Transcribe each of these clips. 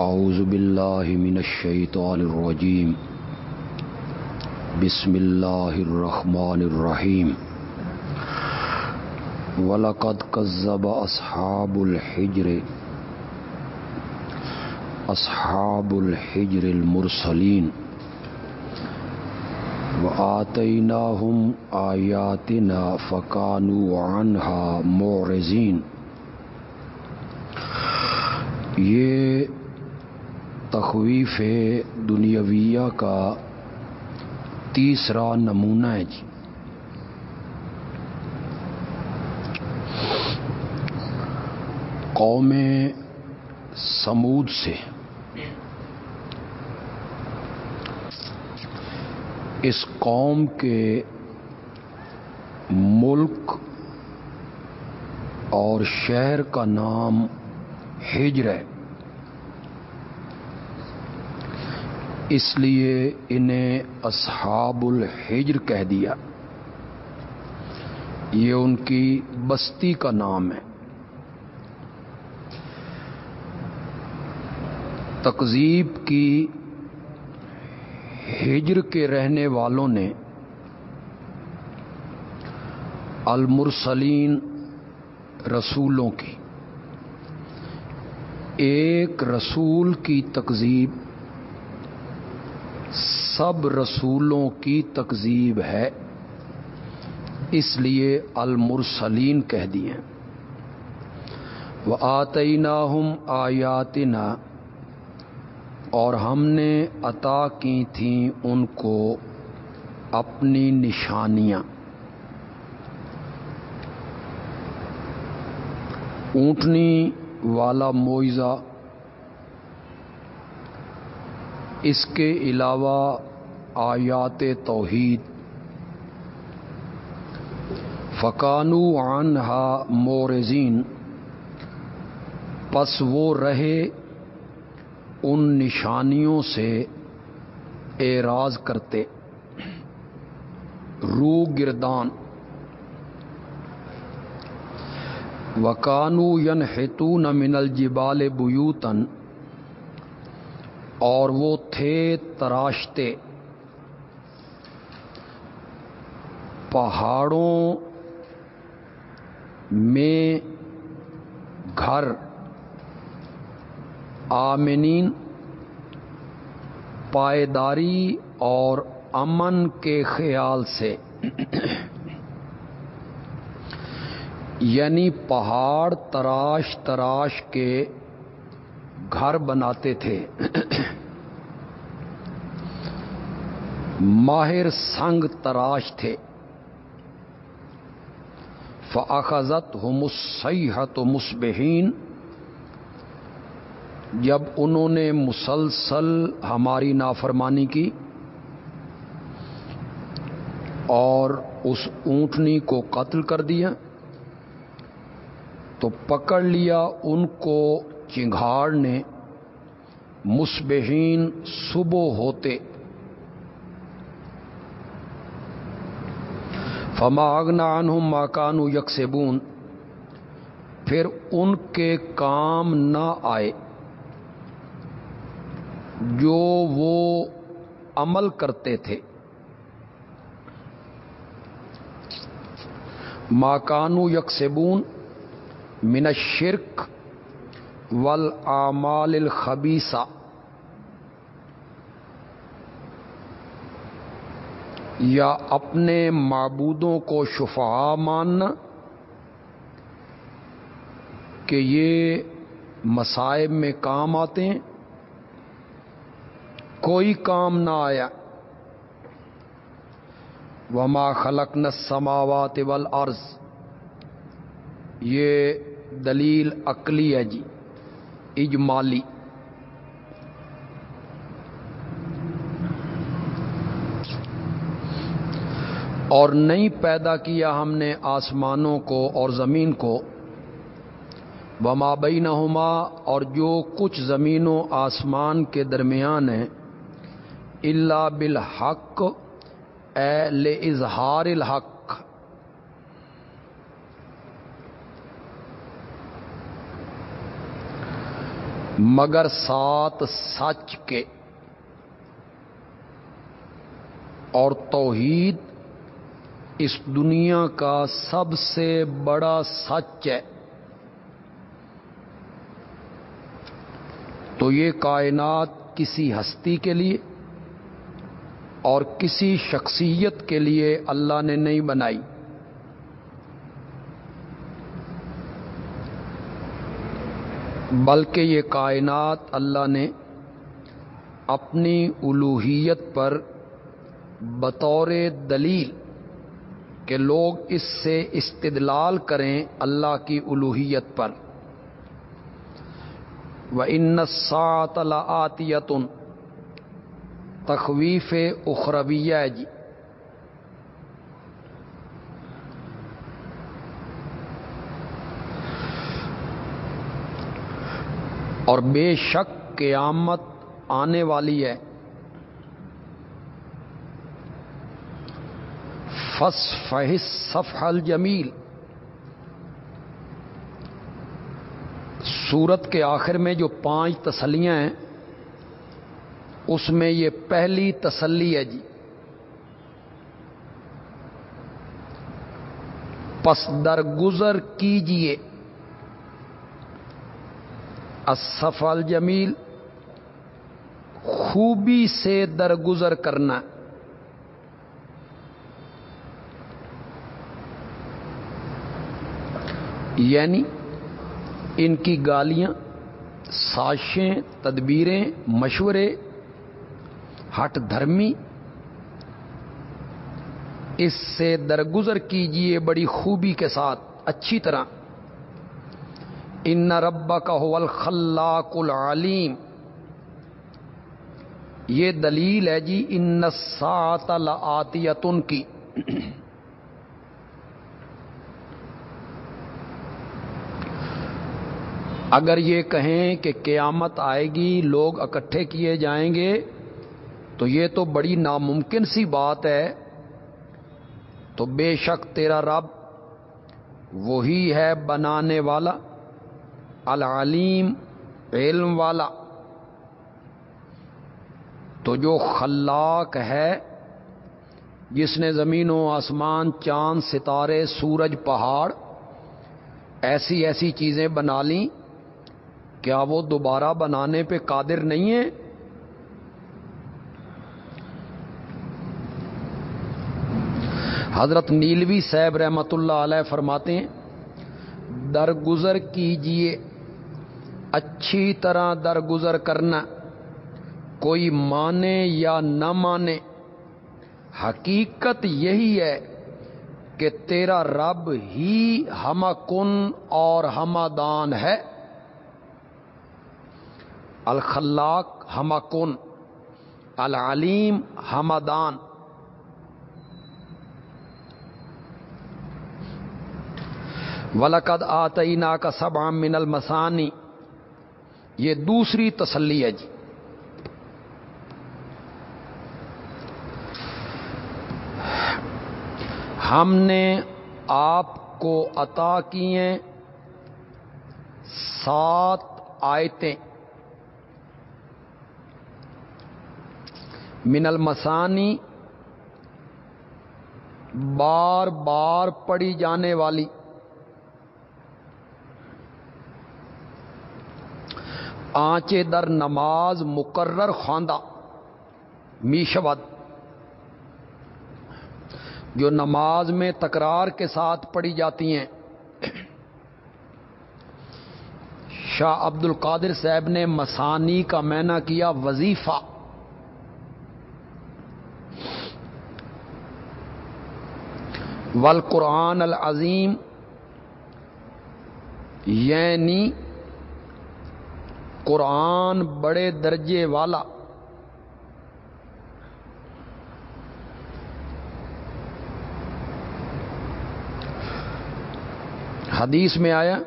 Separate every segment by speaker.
Speaker 1: أعوذ بالله من الشيطان الرجيم. بسم الله الرحمن الرحيم. ولقد كذب أصحاب الحجر. أصحاب الحجر المرسلين. وآتيناهم آياتنا فكانوا عنها معرزين یہ تخویف دنیاویہ کا تیسرا نمونہ ہے جی۔ قوم سمود سے۔ اس قوم کے ملک اور شہر کا نام ہجر ہے۔ اس لیے انہیں اصحاب الحجر کہہ دیا۔ یہ ان کی بستی کا نام ہے۔ تقزیب کی ہجر کے رہنے والوں نے المرسلین رسولوں کی، ایک رسول کی تقزیب سب رسولوں کی تقزیب ہے، اس لیے المرسلین کہہ دیے۔ وہ آتی ہم آیاتنا، اور ہم نے عطا کی تھیں ان کو اپنی نشانیاں۔ اونٹنی والا معیزہ اس کے علاوہ آیات توحید۔ فقانو عنہا مورزین، پس وہ رہے ان نشانیوں سے اعراض کرتے۔ رو گردان۔ وکانو ین ہیتو من الجبال بیوتن اور وہ تھے تراشتے۔ پہاڑوں میں گھر آمنین، پائیداری اور امن کے خیال سے۔ یعنی پہاڑ تراش تراش کے گھر بناتے تھے۔ ماہر سنگ تراش تھے۔ فاخذت ہو مسحت و مسبہین جب انہوں نے مسلسل ہماری نافرمانی کی اور اس اونٹنی کو قتل کر دیا، تو پکڑ لیا ان کو چنگھاڑ نے مسبہین صبح ہوتے فماغنا عنہم ماکانو یکسبون پھر ان کے کام نہ آئے۔ جو وہ عمل کرتے تھے۔ ماکانو یکسبون من الشرک والاعمال الخبیثہ یا اپنے معبودوں کو شفا ماننا کہ یہ مصائب میں کام آتے ہیں؟ کوئی کام نہ آیا۔ وما خلق نہ سماوات والارض یہ دلیل عقلی ہے جی اجمالی۔ اور نہیں پیدا کیا ہم نے آسمانوں کو اور زمین کو۔ وما بینہما اور جو کچھ زمین و آسمان کے درمیان ہیں اللہ بالحق، اے لے اظہار الحق۔ مگر سات سچ کے اور توحید اس دنیا کا سب سے بڑا سچ ہے۔ تو یہ کائنات کسی ہستی کے لیے اور کسی شخصیت کے لیے اللہ نے نہیں بنائی۔ بلکہ یہ کائنات اللہ نے اپنی الوحیت پر بطور دلیل کہ لوگ اس سے استدلال کریں اللہ کی الوحیت پر۔ و ان سات آتیتن تخویف اخرویہ جی اور بے شک قیامت آنے والی ہے۔ فس فہس سفل جمیل سورت کے آخر میں جو پانچ تسلیاں ہیں، اس میں یہ پہلی تسلی ہے جی۔ پس درگزر کیجیے اسفل جمیل خوبی سے درگزر کرنا۔ یعنی ان کی گالیاں، سازشیں، تدبیریں، مشورے، ہٹ دھرمی، اس سے درگزر کیجیے بڑی خوبی کے ساتھ۔ اچھی طرح۔ ان ربا کا الخلاق العلیم یہ دلیل ہے جی ان سات آتیتن کی۔ اگر یہ کہیں کہ قیامت آئے گی، لوگ اکٹھے کیے جائیں گے، تو یہ تو بڑی ناممکن سی بات ہے۔ تو بے شک تیرا رب وہی ہے بنانے والا، العلیم، علم والا۔ تو جو خلاق ہے، جس نے زمین و آسمان، چاند، ستارے، سورج، پہاڑ، ایسی ایسی چیزیں بنا لیں کیا وہ دوبارہ بنانے پہ قادر نہیں ہے حضرت نیلوی صاحب رحمت اللہ علیہ فرماتے ہیں، درگزر کیجیے، اچھی طرح درگزر کرنا، کوئی مانے یا نہ مانے، حقیقت یہی ہے کہ تیرا رب ہی ہم کن اور ہمادان ہے۔ الخلاق ہم کن العلیم ہمادان ولقد آتئینہ کا سب من المسانی یہ دوسری تسلی ہے جی۔ ہم نے آپ کو عطا کیے سات آیتیں۔ من المسانی بار بار پڑی جانے والی۔ آنچے در نماز مقرر خواندہ، میشود۔ جو نماز میں تکرار کے ساتھ پڑھی جاتی ہیں۔ شاہ عبد القادر صاحب نے مسانی کا مینا کیا، وظیفہ۔ ول قرآن العظیم یعنی قرآن بڑے درجے والا۔ حدیث میں آیا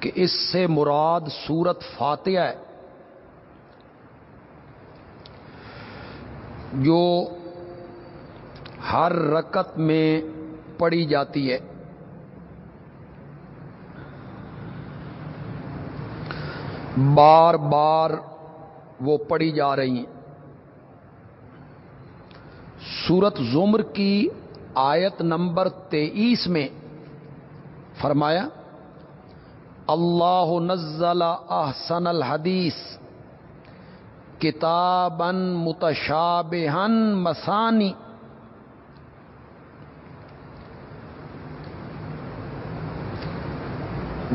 Speaker 1: کہ اس سے مراد سورت فاتحہ ہے، جو ہر رکت میں پڑی جاتی ہے۔ بار بار وہ پڑی جا رہی ہیں۔ سورت زمر کی آیت نمبر تیئیس میں فرمایا، اللہ نزل احسن الحدیث کتابن متشابہن مسانی۔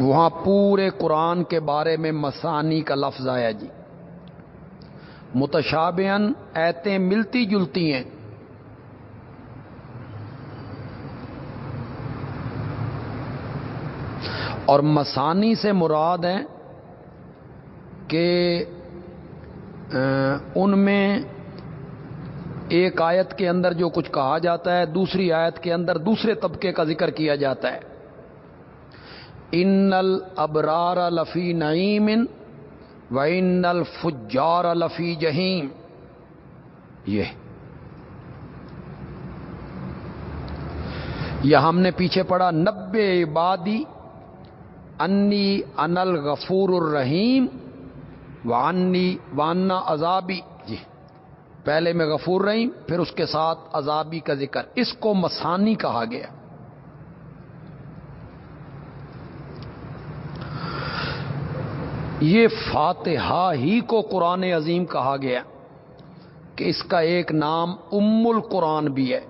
Speaker 1: وہاں پورے قرآن کے بارے میں مسانی کا لفظ آیا جی۔ متشابہن ایتیں ملتی جلتی ہیں۔ اور مسانی سے مراد ہے کہ ان میں ایک آیت کے اندر جو کچھ کہا جاتا ہے، دوسری آیت کے اندر دوسرے طبقے کا ذکر کیا جاتا ہے۔ ان الابرار لفی نعیم و ان الفجار لفی جہیم یہ یہ ہم نے پیچھے پڑا نبے عبادی انی انل غفور الرحیم وانی وانا عذابی۔ جی پہلے میں غفور رحیم، پھر اس کے ساتھ عذابی کا ذکر۔ اس کو مسانی کہا گیا۔ یہ فاتحہ ہی کو قرآن عظیم کہا گیا کہ اس کا ایک نام ام القرآن بھی ہے۔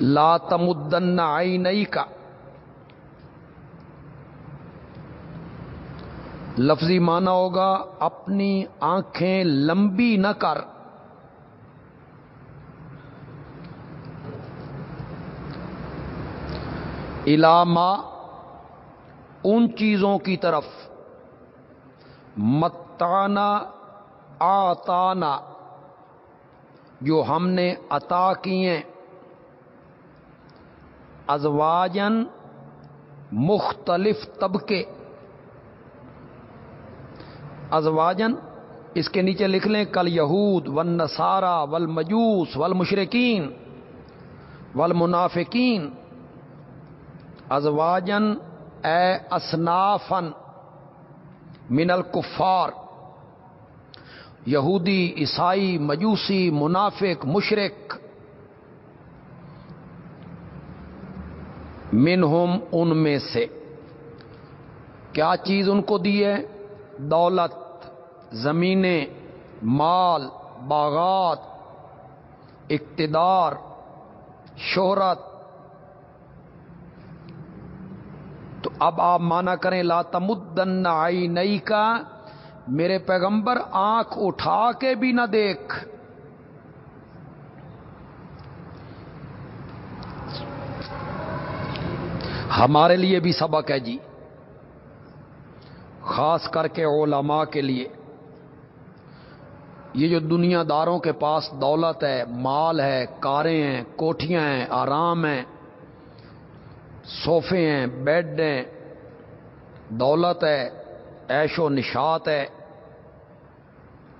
Speaker 1: لا تمدن آئی نئی کا لفظی مانا ہوگا اپنی آنکھیں لمبی نہ کر۔ علامہ ان چیزوں کی طرف۔ متانا آتانا، جو ہم نے عطا کیے ازواجن مختلف طبقے۔ ازواجن اس کے نیچے لکھ لیں، کل یہود ون نسارا ول مجوس ول مشرقین ول منافقین ازواجن اے اسنافن من الکفار، یہودی، عیسائی، مجوسی، منافق مشرق منہم ان میں سے۔ کیا چیز ان کو دی ہے؟ دولت، زمینیں، مال، باغات، اقتدار، شہرت اب آپ مانا کریں لا تمدن آئی نئی کا میرے پیغمبر آنکھ اٹھا کے بھی نہ دیکھ۔ ہمارے لیے بھی سبق ہے جی خاص کر کے علماء کے لیے۔ یہ جو دنیا داروں کے پاس دولت ہے، مال ہے، کاریں ہیں، کوٹھیاں ہیں، آرام ہیں صوفے ہیں، بیڈ ہیں، دولت ہے ایش و نشات ہے۔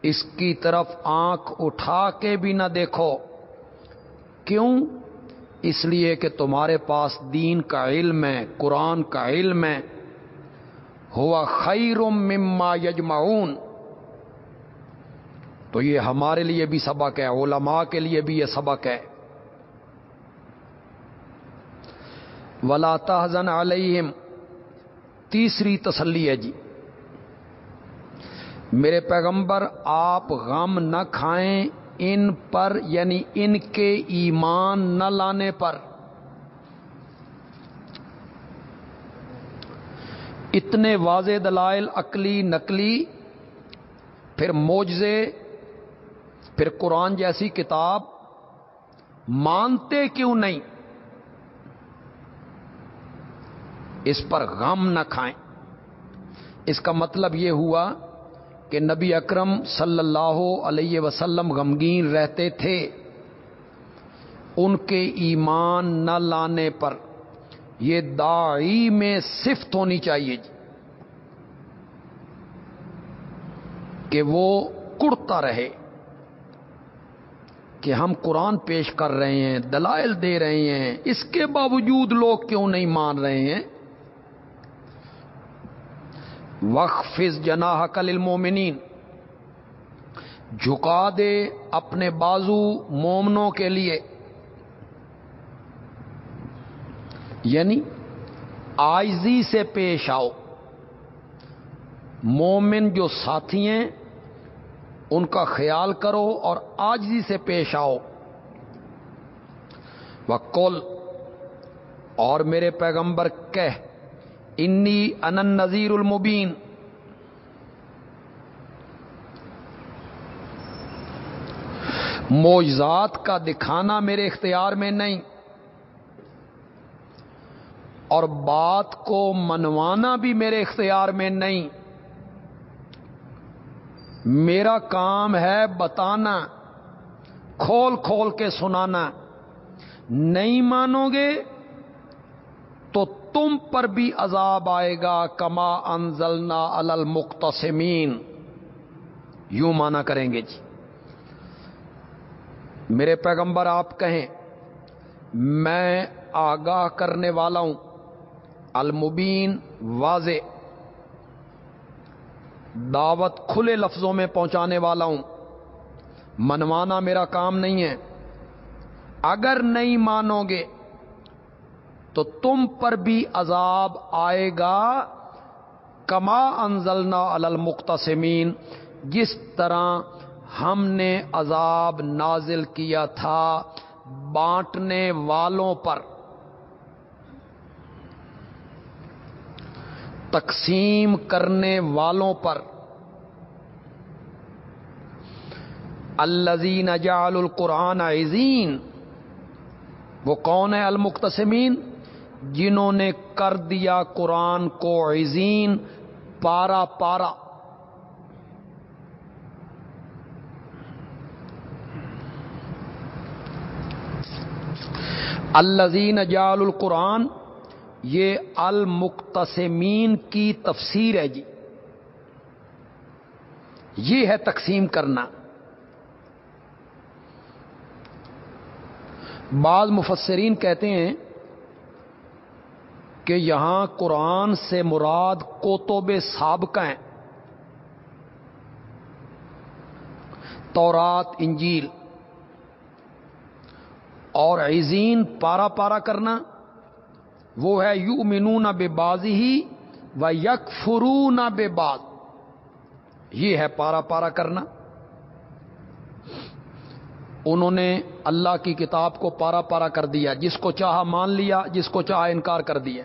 Speaker 1: اس کی طرف آنکھ اٹھا کے بھی نہ دیکھو۔ کیوں؟ اس لیے کہ تمہارے پاس دین کا علم ہے، قرآن کا علم ہے۔ ہوا خیر مما یجمعون۔ تو یہ ہمارے لیے بھی سبق ہے، علماء کے لیے بھی یہ سبق ہے۔ ولا تحزن علیہم۔ تیسری تسلی ہے جی۔ میرے پیغمبر، آپ غم نہ کھائیں ان پر یعنی ان کے ایمان نہ لانے پر۔ اتنے واضح دلائل، عقلی، نقلی، پھر موجزے پھر قرآن جیسی کتاب۔ مانتے کیوں نہیں؟ اس پر غم نہ کھائیں۔ اس کا مطلب یہ ہوا کہ نبی اکرم صلی اللہ علیہ وسلم غمگین رہتے تھے۔ ان کے ایمان نہ لانے پر یہ داعی میں صفت ہونی چاہیے جی۔ کہ وہ کڑتا رہے۔ کہ ہم قرآن پیش کر رہے ہیں، دلائل دے رہے ہیں، اس کے باوجود لوگ کیوں نہیں مان رہے ہیں؟ وقفز جناح کل المومنین جھکا دے اپنے بازو مومنوں کے لیے۔ یعنی آئزی سے پیش آؤ۔ مومن جو ساتھی ہیں، ان کا خیال کرو اور آجزی سے پیش آؤ۔ وکول اور میرے پیغمبر کہہ۔ انی ان نذیر المبین موجزات کا دکھانا میرے اختیار میں نہیں اور بات کو منوانا بھی میرے اختیار میں نہیں میرا کام ہے بتانا کھول کھول کے سنانا نہیں مانو گے تو تم پر بھی عذاب آئے گا، کما انزلنا المختصمین یوں مانا کریں گے جی۔ میرے پیغمبر، آپ کہیں، میں آگاہ کرنے والا ہوں۔ المبین، واضح۔ دعوت کھلے لفظوں میں پہنچانے والا ہوں۔ منوانا میرا کام نہیں ہے۔ اگر نہیں مانو گے تو تم پر بھی عذاب آئے گا، کما انزلنا المختصمین جس طرح ہم نے عذاب نازل کیا تھا بانٹنے والوں پر۔ تقسیم کرنے والوں پر۔ الزین اجال القرآن عزین وہ کون ہے المختصمین جنہوں نے کر دیا قرآن کو عزین پارا پارا۔ الزین جال القرآن، یہ المقتسمین کی تفسیر ہے جی۔ یہ ہے تقسیم کرنا۔ بعض مفسرین کہتے ہیں کہ یہاں قرآن سے مراد کوتوب سابقہ ہیں۔ تورات، انجیل۔ اور عزین پارا پارا کرنا، وہ ہے یو منون بے بازی ہی و یک فرون بے باز یہ ہے پارا پارا کرنا۔ انہوں نے اللہ کی کتاب کو پارا پارا کر دیا، جس کو چاہا مان لیا، جس کو چاہا انکار کر دیا۔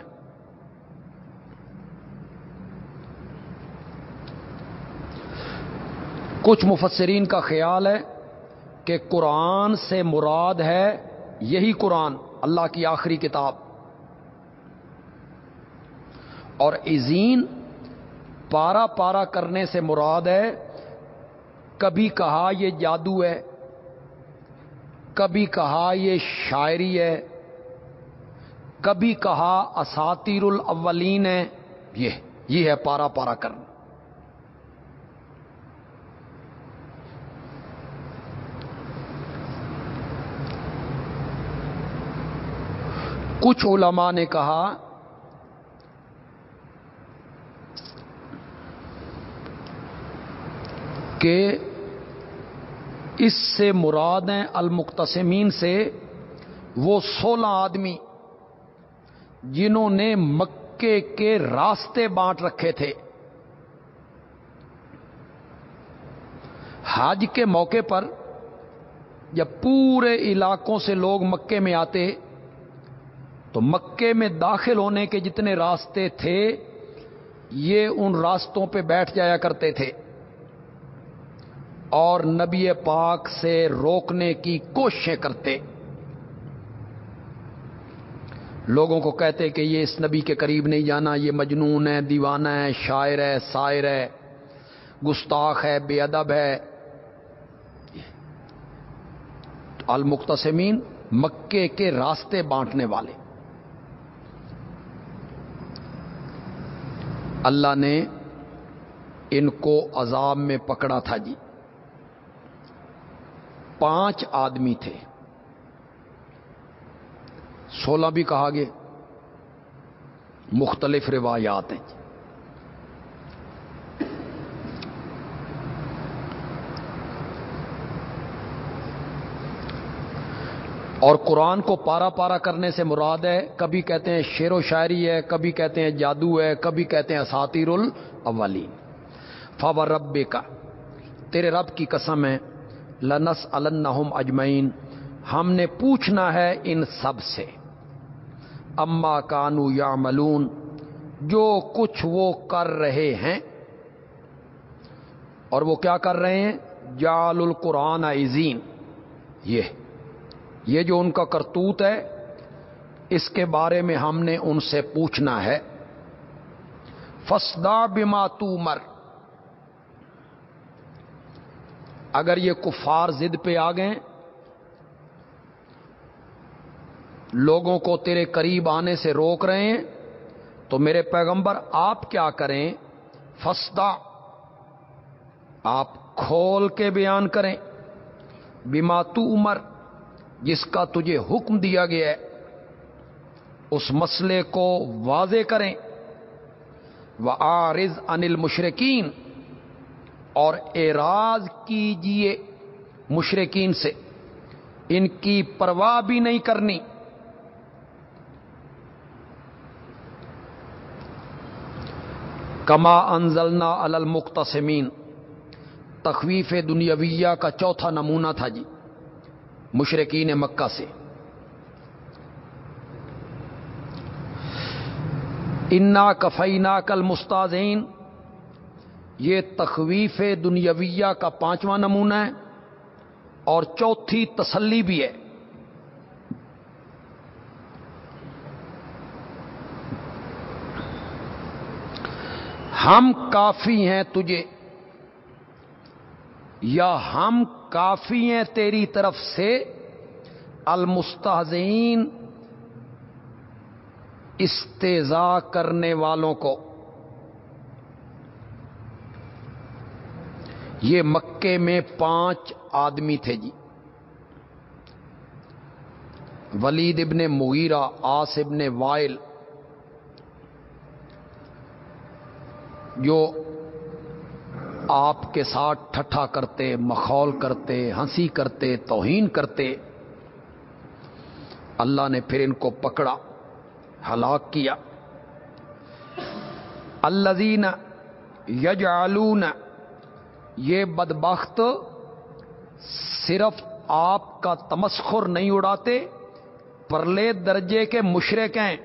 Speaker 1: کچھ مفسرین کا خیال ہے کہ قرآن سے مراد ہے یہی قرآن، اللہ کی آخری کتاب۔ اور عزین پارا پارا کرنے سے مراد ہے، کبھی کہا یہ جادو ہے کبھی کہا یہ شاعری ہے، کبھی کہا اساتیر الاولین ہے، یہ یہ ہے پارا پارا کرنا۔ کچھ علماء نے کہا، کہ اس سے مراد ہیں المختصمین سے وہ سولہ آدمی جنہوں نے مکے کے راستے بانٹ رکھے تھے۔ حج کے موقع پر جب پورے علاقوں سے لوگ مکے میں آتے تو مکے میں داخل ہونے کے جتنے راستے تھے، یہ ان راستوں پہ بیٹھ جایا کرتے تھے۔ اور نبی پاک سے روکنے کی کوششیں کرتے۔ لوگوں کو کہتے کہ یہ اس نبی کے قریب نہیں جانا، یہ مجنون ہے، دیوانہ ہے، شاعر ہے شاعر ہے، گستاخ ہے، بے ادب ہے۔ المختصمین مکے کے راستے بانٹنے والے۔ اللہ نے ان کو عذاب میں پکڑا تھا جی۔ پانچ آدمی تھے۔ سولہ بھی کہا گے مختلف روایات ہیں۔ اور قرآن کو پارا پارا کرنے سے مراد ہے، کبھی کہتے ہیں شعر و شاعری ہے، کبھی کہتے ہیں جادو ہے، کبھی کہتے ہیں اساتیر الاولین۔ فاور رب کا تیرے رب کی قسم ہے۔ لنس النحم اجمعین۔ ہم نے پوچھنا ہے ان سب سے۔ اما کانو یا ملون جو کچھ وہ کر رہے ہیں۔ اور وہ کیا کر رہے ہیں؟ جال القرآن عظیم۔ یہ یہ جو ان کا کرتوت ہے، اس کے بارے میں ہم نے ان سے پوچھنا ہے۔ فسدا بما مر اگر یہ کفار زد پہ آ گئے، لوگوں کو تیرے قریب آنے سے روک رہے ہیں، تو میرے پیغمبر آپ کیا کریں؟ فسدا آپ کھول کے بیان کریں۔ بیماتو عمر، جس کا تجھے حکم دیا گیا ہے، اس مسئلے کو واضح کریں۔ وہ آرز انل مشرقین اور اعراض کیجیے مشرقین سے۔ ان کی پرواہ بھی نہیں کرنی۔ کما انزلنا المختصمین تخویف دنیاویہ کا چوتھا نمونہ تھا جی مشرقین مکہ سے۔ انا کفینا کل مستازین یہ تخویف دنیاویہ کا پانچواں نمونہ ہے اور چوتھی تسلی بھی ہے۔ ہم کافی ہیں تجھے یا ہم کافی ہیں تیری طرف سے؟ المستحزین استضا کرنے والوں کو۔ یہ مکے میں پانچ آدمی تھے جی۔ ولید ابن مغیرہ، آس ابن وائل، جو آپ کے ساتھ ٹھٹھا کرتے، مخول کرتے، ہنسی کرتے، توہین کرتے، اللہ نے پھر ان کو پکڑا، ہلاک کیا۔ الزین یجعلون یہ بدبخت صرف آپ کا تمسخر نہیں اڑاتے، پرلے درجے کے مشرق ہیں،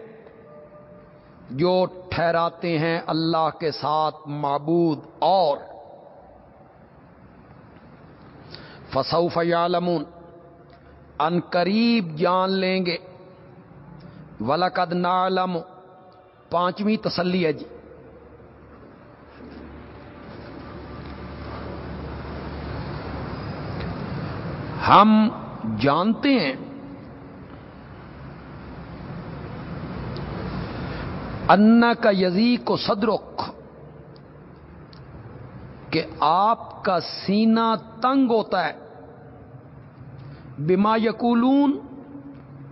Speaker 1: جو ٹھہراتے ہیں اللہ کے ساتھ معبود اور۔ فسوف یعلمون ان قریب جان لیں گے۔ ولقد نعلم، پانچویں تسلی ہے جی۔ ہم جانتے ہیں۔ ان کا یزی کو صدرخ کہ آپ کا سینہ تنگ ہوتا ہے۔ بما یقولون،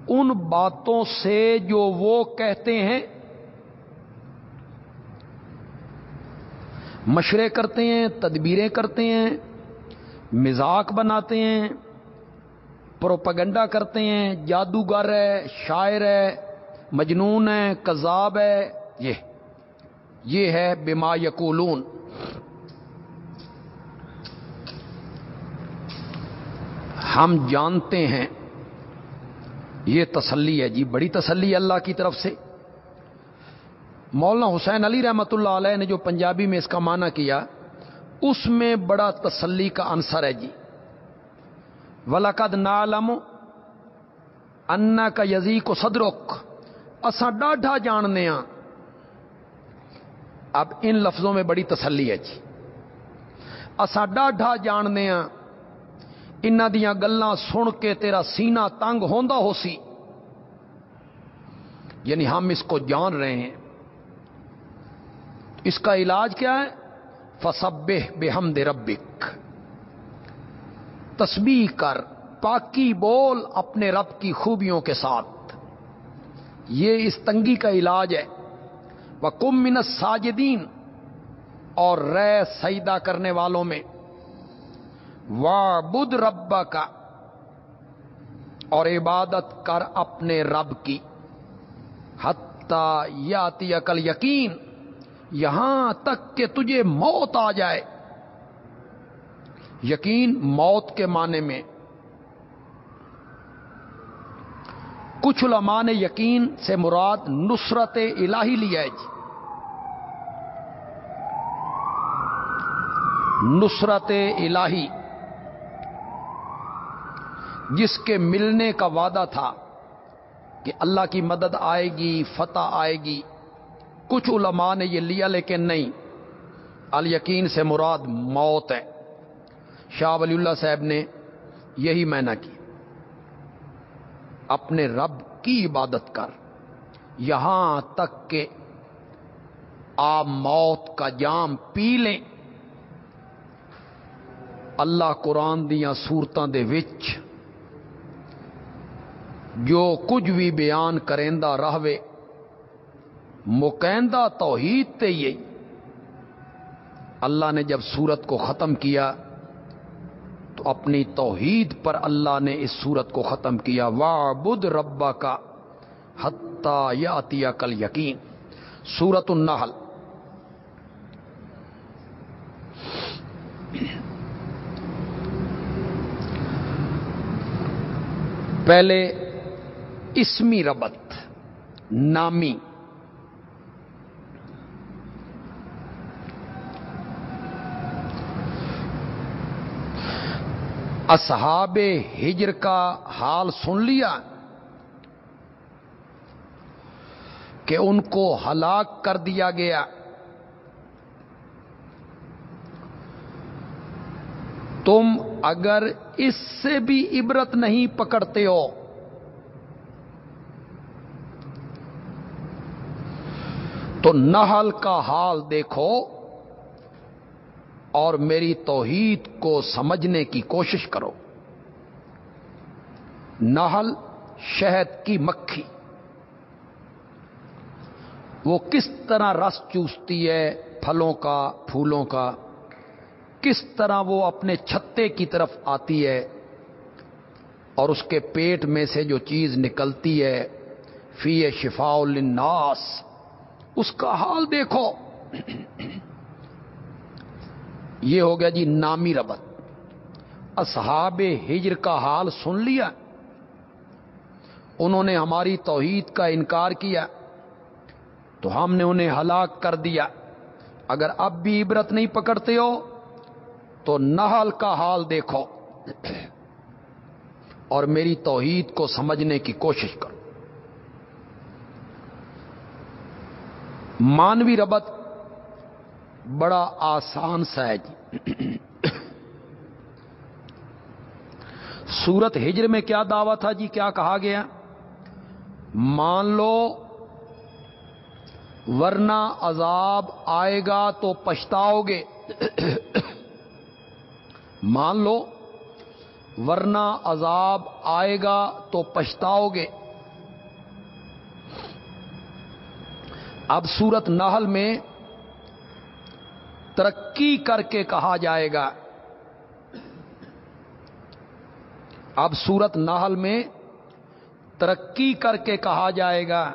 Speaker 1: ان باتوں سے جو وہ کہتے ہیں۔ مشرے کرتے ہیں، تدبیریں کرتے ہیں مزاق بناتے ہیں۔ پروپگنڈا کرتے ہیں، جادوگر ہے، شاعر ہے، مجنون ہے، کذاب ہے، یہ یہ ہے بما یقولون۔ ہم جانتے ہیں، یہ تسلی ہے جی بڑی تسلی اللہ کی طرف سے۔ مولانا حسین علی رحمت اللہ علیہ نے جو پنجابی میں اس کا معنی کیا، اس میں بڑا تسلی کا عنصر ہے جی۔ ولاقد نالم انا کا یزی کو صدرک۔ اسا ڈاڈا جاننے ہاں۔ اب ان لفظوں میں بڑی تسلی ہے جی۔ اسا ڈاڈا جاننے ہاں۔ ان دیا گلان سن کے تیرا سینا تنگ ہوندا ہو سی۔ یعنی ہم اس کو جان رہے ہیں۔ اس کا علاج کیا ہے؟ فسب بے ہم دے ربک۔ تسبیح کر، پاکی بول اپنے رب کی خوبیوں کے ساتھ۔ یہ اس تنگی کا علاج ہے۔ وہ کم ساجدین اور رے سیدہ کرنے والوں میں۔ وا بدھ ربا کا اور عبادت کر اپنے رب کی۔ حتہ یاتی عقل یقین یہاں تک کہ تجھے موت آ جائے۔ یقین موت کے معنی میں۔ کچھ علماء نے یقین سے مراد نصرت الہی لیا ہے جی۔ نصرت الہی، جس کے ملنے کا وعدہ تھا کہ اللہ کی مدد آئے گی، فتح آئے گی۔ کچھ علماء نے یہ لیا لیکن نہیں، الیقین سے مراد موت ہے۔ شاہ ولی اللہ صاحب نے یہی مینا کی، اپنے رب کی عبادت کر، یہاں تک کہ آپ موت کا جام پی لیں۔ اللہ قرآن دیا سورتوں دے وچ جو کچھ بھی بیان کرندہ رہوے، مکیندہ توحید تے یہ اللہ نے جب سورت کو ختم کیا تو اپنی توحید پر اللہ نے اس صورت کو ختم کیا۔ وا بدھ ربا کا حتہ یا عطیہ کل یقین سورت النحل۔ پہلے اسمی ربت نامی۔ اصحاب ہجر کا حال سن لیا کہ ان کو ہلاک کر دیا گیا۔ تم اگر اس سے بھی عبرت نہیں پکڑتے ہو۔ تو نہل کا حال دیکھو۔ اور میری توحید کو سمجھنے کی کوشش کرو۔ نہل شہد کی مکھی۔ وہ کس طرح رس چوستی ہے پھلوں کا، پھولوں کا؟ کس طرح وہ اپنے چھتے کی طرف آتی ہے اور اس کے پیٹ میں سے جو چیز نکلتی ہے، فی شفا الناس اس کا حال دیکھو۔ یہ ہو گیا جی نامی ربت اصحاب ہجر کا حال سن لیا۔ انہوں نے ہماری توحید کا انکار کیا۔ تو ہم نے انہیں ہلاک کر دیا۔ اگر اب بھی عبرت نہیں پکڑتے ہو، تو نہل کا حال دیکھو۔ اور میری توحید کو سمجھنے کی کوشش کرو۔ مانوی ربط بڑا آسان سا ہے جی۔ سورت ہجر میں کیا دعویٰ تھا جی؟ کیا کہا گیا؟ مان لو ورنہ عذاب آئے گا تو پچھتاؤ گے۔ مان لو ورنہ عذاب آئے گا تو پچھتاؤ گے۔ اب سورت نحل میں ترقی کر کے کہا جائے گا۔ اب سورت نحل میں ترقی کر کے کہا جائے گا۔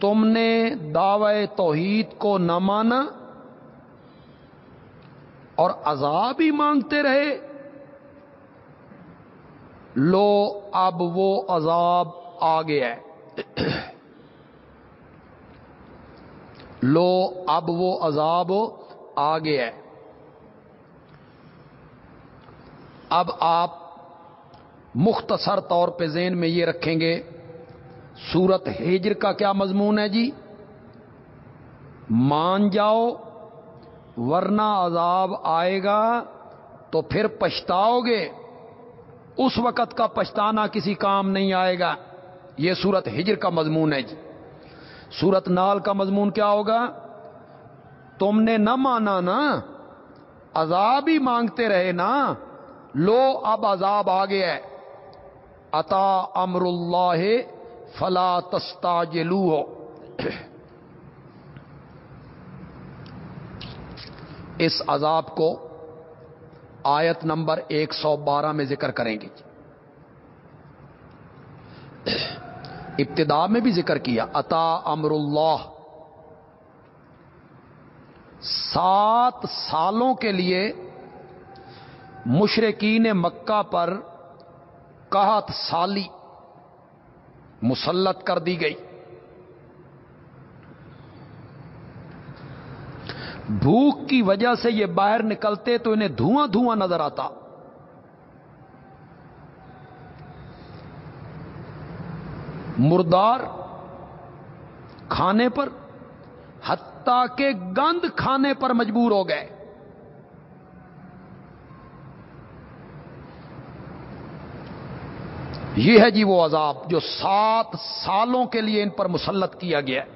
Speaker 1: تم نے دعوی توحید کو نہ مانا اور عذاب ہی مانگتے رہے۔ لو، اب وہ عذاب آ گیا لو اب وہ عذاب آ گیا اب آپ مختصر طور پہ ذہن میں یہ رکھیں گے، سورت ہجر کا کیا مضمون ہے جی؟ مان جاؤ، ورنہ عذاب آئے گا تو پھر پچھتاؤ گے۔ اس وقت کا پچھتانا کسی کام نہیں آئے گا۔ یہ سورت ہجر کا مضمون ہے جی۔ سورت نال کا مضمون کیا ہوگا؟ تم نے نہ مانا نا، عذاب ہی مانگتے رہے نا، لو اب عذاب آ گیا ہے۔ اتا امر اللہ فلا تستا جلو ہو اس عذاب کو آیت نمبر ایک سو بارہ میں ذکر کریں گے۔ ابتدا میں بھی ذکر کیا عطا امر اللہ۔ سات سالوں کے لیے مشرقین مکہ پر کہت سالی مسلط کر دی گئی۔ بھوک کی وجہ سے یہ باہر نکلتے تو انہیں دھواں دھواں نظر آتا۔ مردار کھانے پر، حتیٰ کے گند کھانے پر مجبور ہو گئے۔ یہ ہے جی وہ عذاب جو سات سالوں کے لیے ان پر مسلط کیا گیا۔ ہے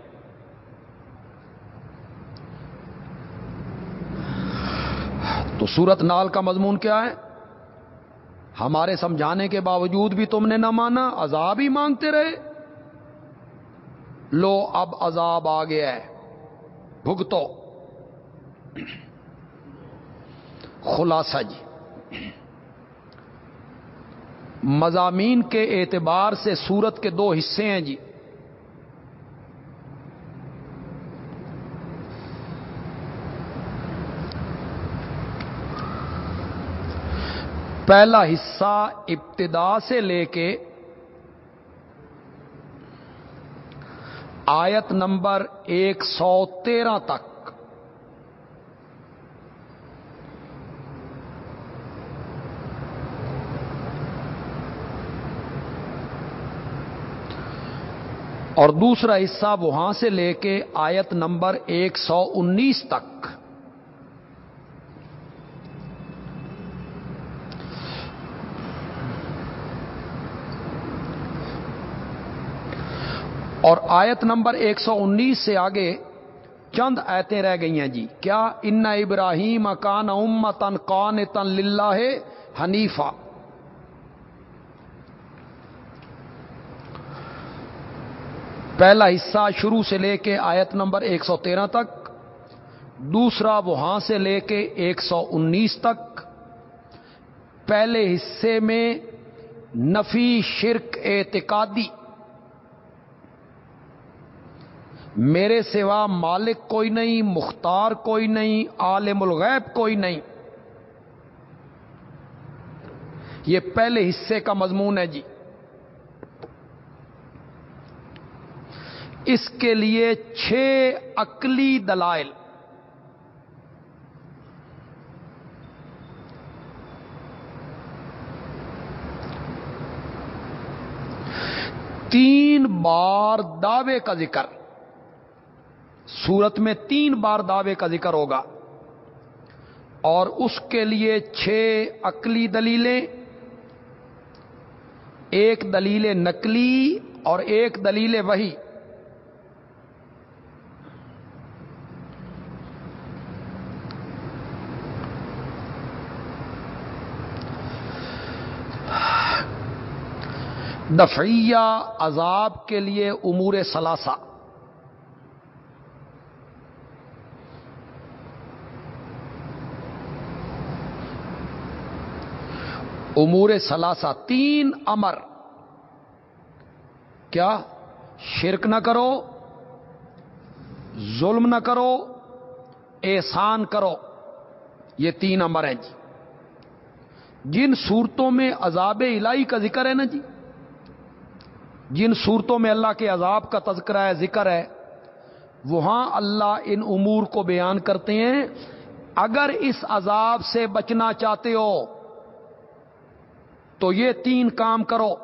Speaker 1: تو سورت نال کا مضمون کیا ہے؟ ہمارے سمجھانے کے باوجود بھی تم نے نہ مانا، عذاب ہی مانگتے رہے۔ لو اب عذاب آ گیا ہے۔ بھگتو۔ خلاصہ جی۔ مضامین کے اعتبار سے سورت کے دو حصے ہیں جی۔ پہلا حصہ ابتدا سے لے کے آیت نمبر ایک سو تیرہ تک۔ اور دوسرا حصہ وہاں سے لے کے آیت نمبر ایک سو انیس تک۔ اور آیت نمبر ایک سو انیس سے آگے چند ایتیں رہ گئی ہیں جی۔ کیا ان ابراہیم اکان امتن کون تن للہ حنیفہ پہلا حصہ شروع سے لے کے آیت نمبر ایک سو تیرہ تک، دوسرا وہاں سے لے کے ایک سو انیس تک۔ پہلے حصے میں نفی شرک اعتقادی۔ میرے سوا مالک کوئی نہیں، مختار کوئی نہیں، عالم الغیب کوئی نہیں۔ یہ پہلے حصے کا مضمون ہے جی۔ اس کے لیے چھ عقلی دلائل۔ تین بار دعوے کا ذکر۔ سورت میں تین بار دعوے کا ذکر ہوگا اور اس کے لیے چھ عقلی دلیلیں، ایک دلیل نقلی اور ایک دلیل وہی دفعیہ عذاب کے لیے امور ثلاثہ۔ امور ثلاثہ، تین امر۔ کیا؟ شرک نہ کرو، ظلم نہ کرو، احسان کرو۔ یہ تین امر ہیں جی۔ جن صورتوں میں عذاب الہی کا ذکر ہے نا جی؟ جن صورتوں میں اللہ کے عذاب کا تذکرہ ہے، ذکر ہے، وہاں اللہ ان امور کو بیان کرتے ہیں۔ اگر اس عذاب سے بچنا چاہتے ہو تو یہ تین کام کرو۔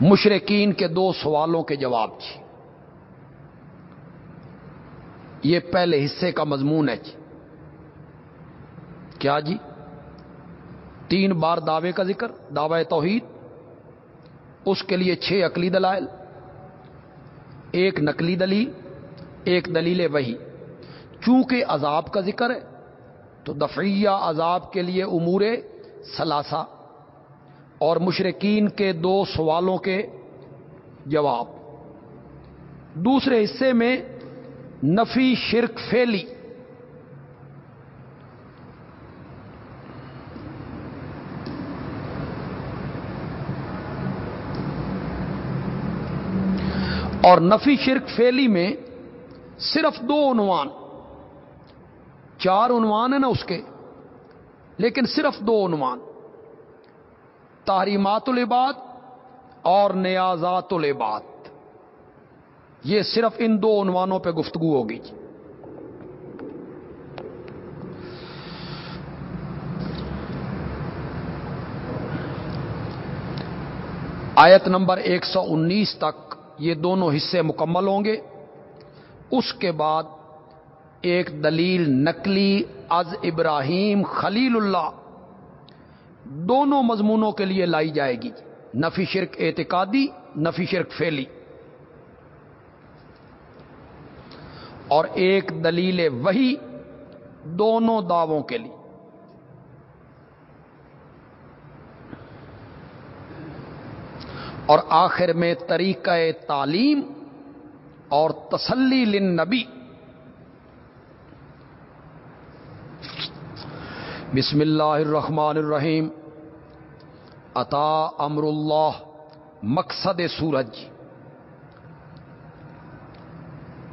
Speaker 1: مشرقین کے دو سوالوں کے جواب جی۔ یہ پہلے حصے کا مضمون ہے جی۔ کیا جی؟ تین بار دعوے کا ذکر دعوی توحید، اس کے لیے چھ عقلی دلائل، ایک نقلی دلیل، ایک دلیل وہی چونکہ عذاب کا ذکر ہے، تو دفعیہ عذاب کے لیے امور ثلاثہ اور مشرقین کے دو سوالوں کے جواب۔ دوسرے حصے میں نفی شرک فیلی اور نفی شرک فیلی میں صرف دو عنوان۔ چار عنوان ہیں نا اس کے، لیکن صرف دو عنوان۔ تحریمات العباد اور نیازات العباد۔ یہ صرف ان دو عنوانوں پہ گفتگو ہوگی۔ جی آیت نمبر ایک سو انیس تک یہ دونوں حصے مکمل ہوں گے۔ اس کے بعد ایک دلیل نقلی از ابراہیم خلیل اللہ دونوں مضمونوں کے لیے لائی جائے گی۔ نفی شرک اعتقادی نفی شرک فیلی اور ایک دلیل وہی دونوں دعووں کے لیے۔ اور آخر میں طریقہ تعلیم اور تسلی لنبی بسم اللہ الرحمن الرحیم. عطا امر اللہ، مقصد سورج.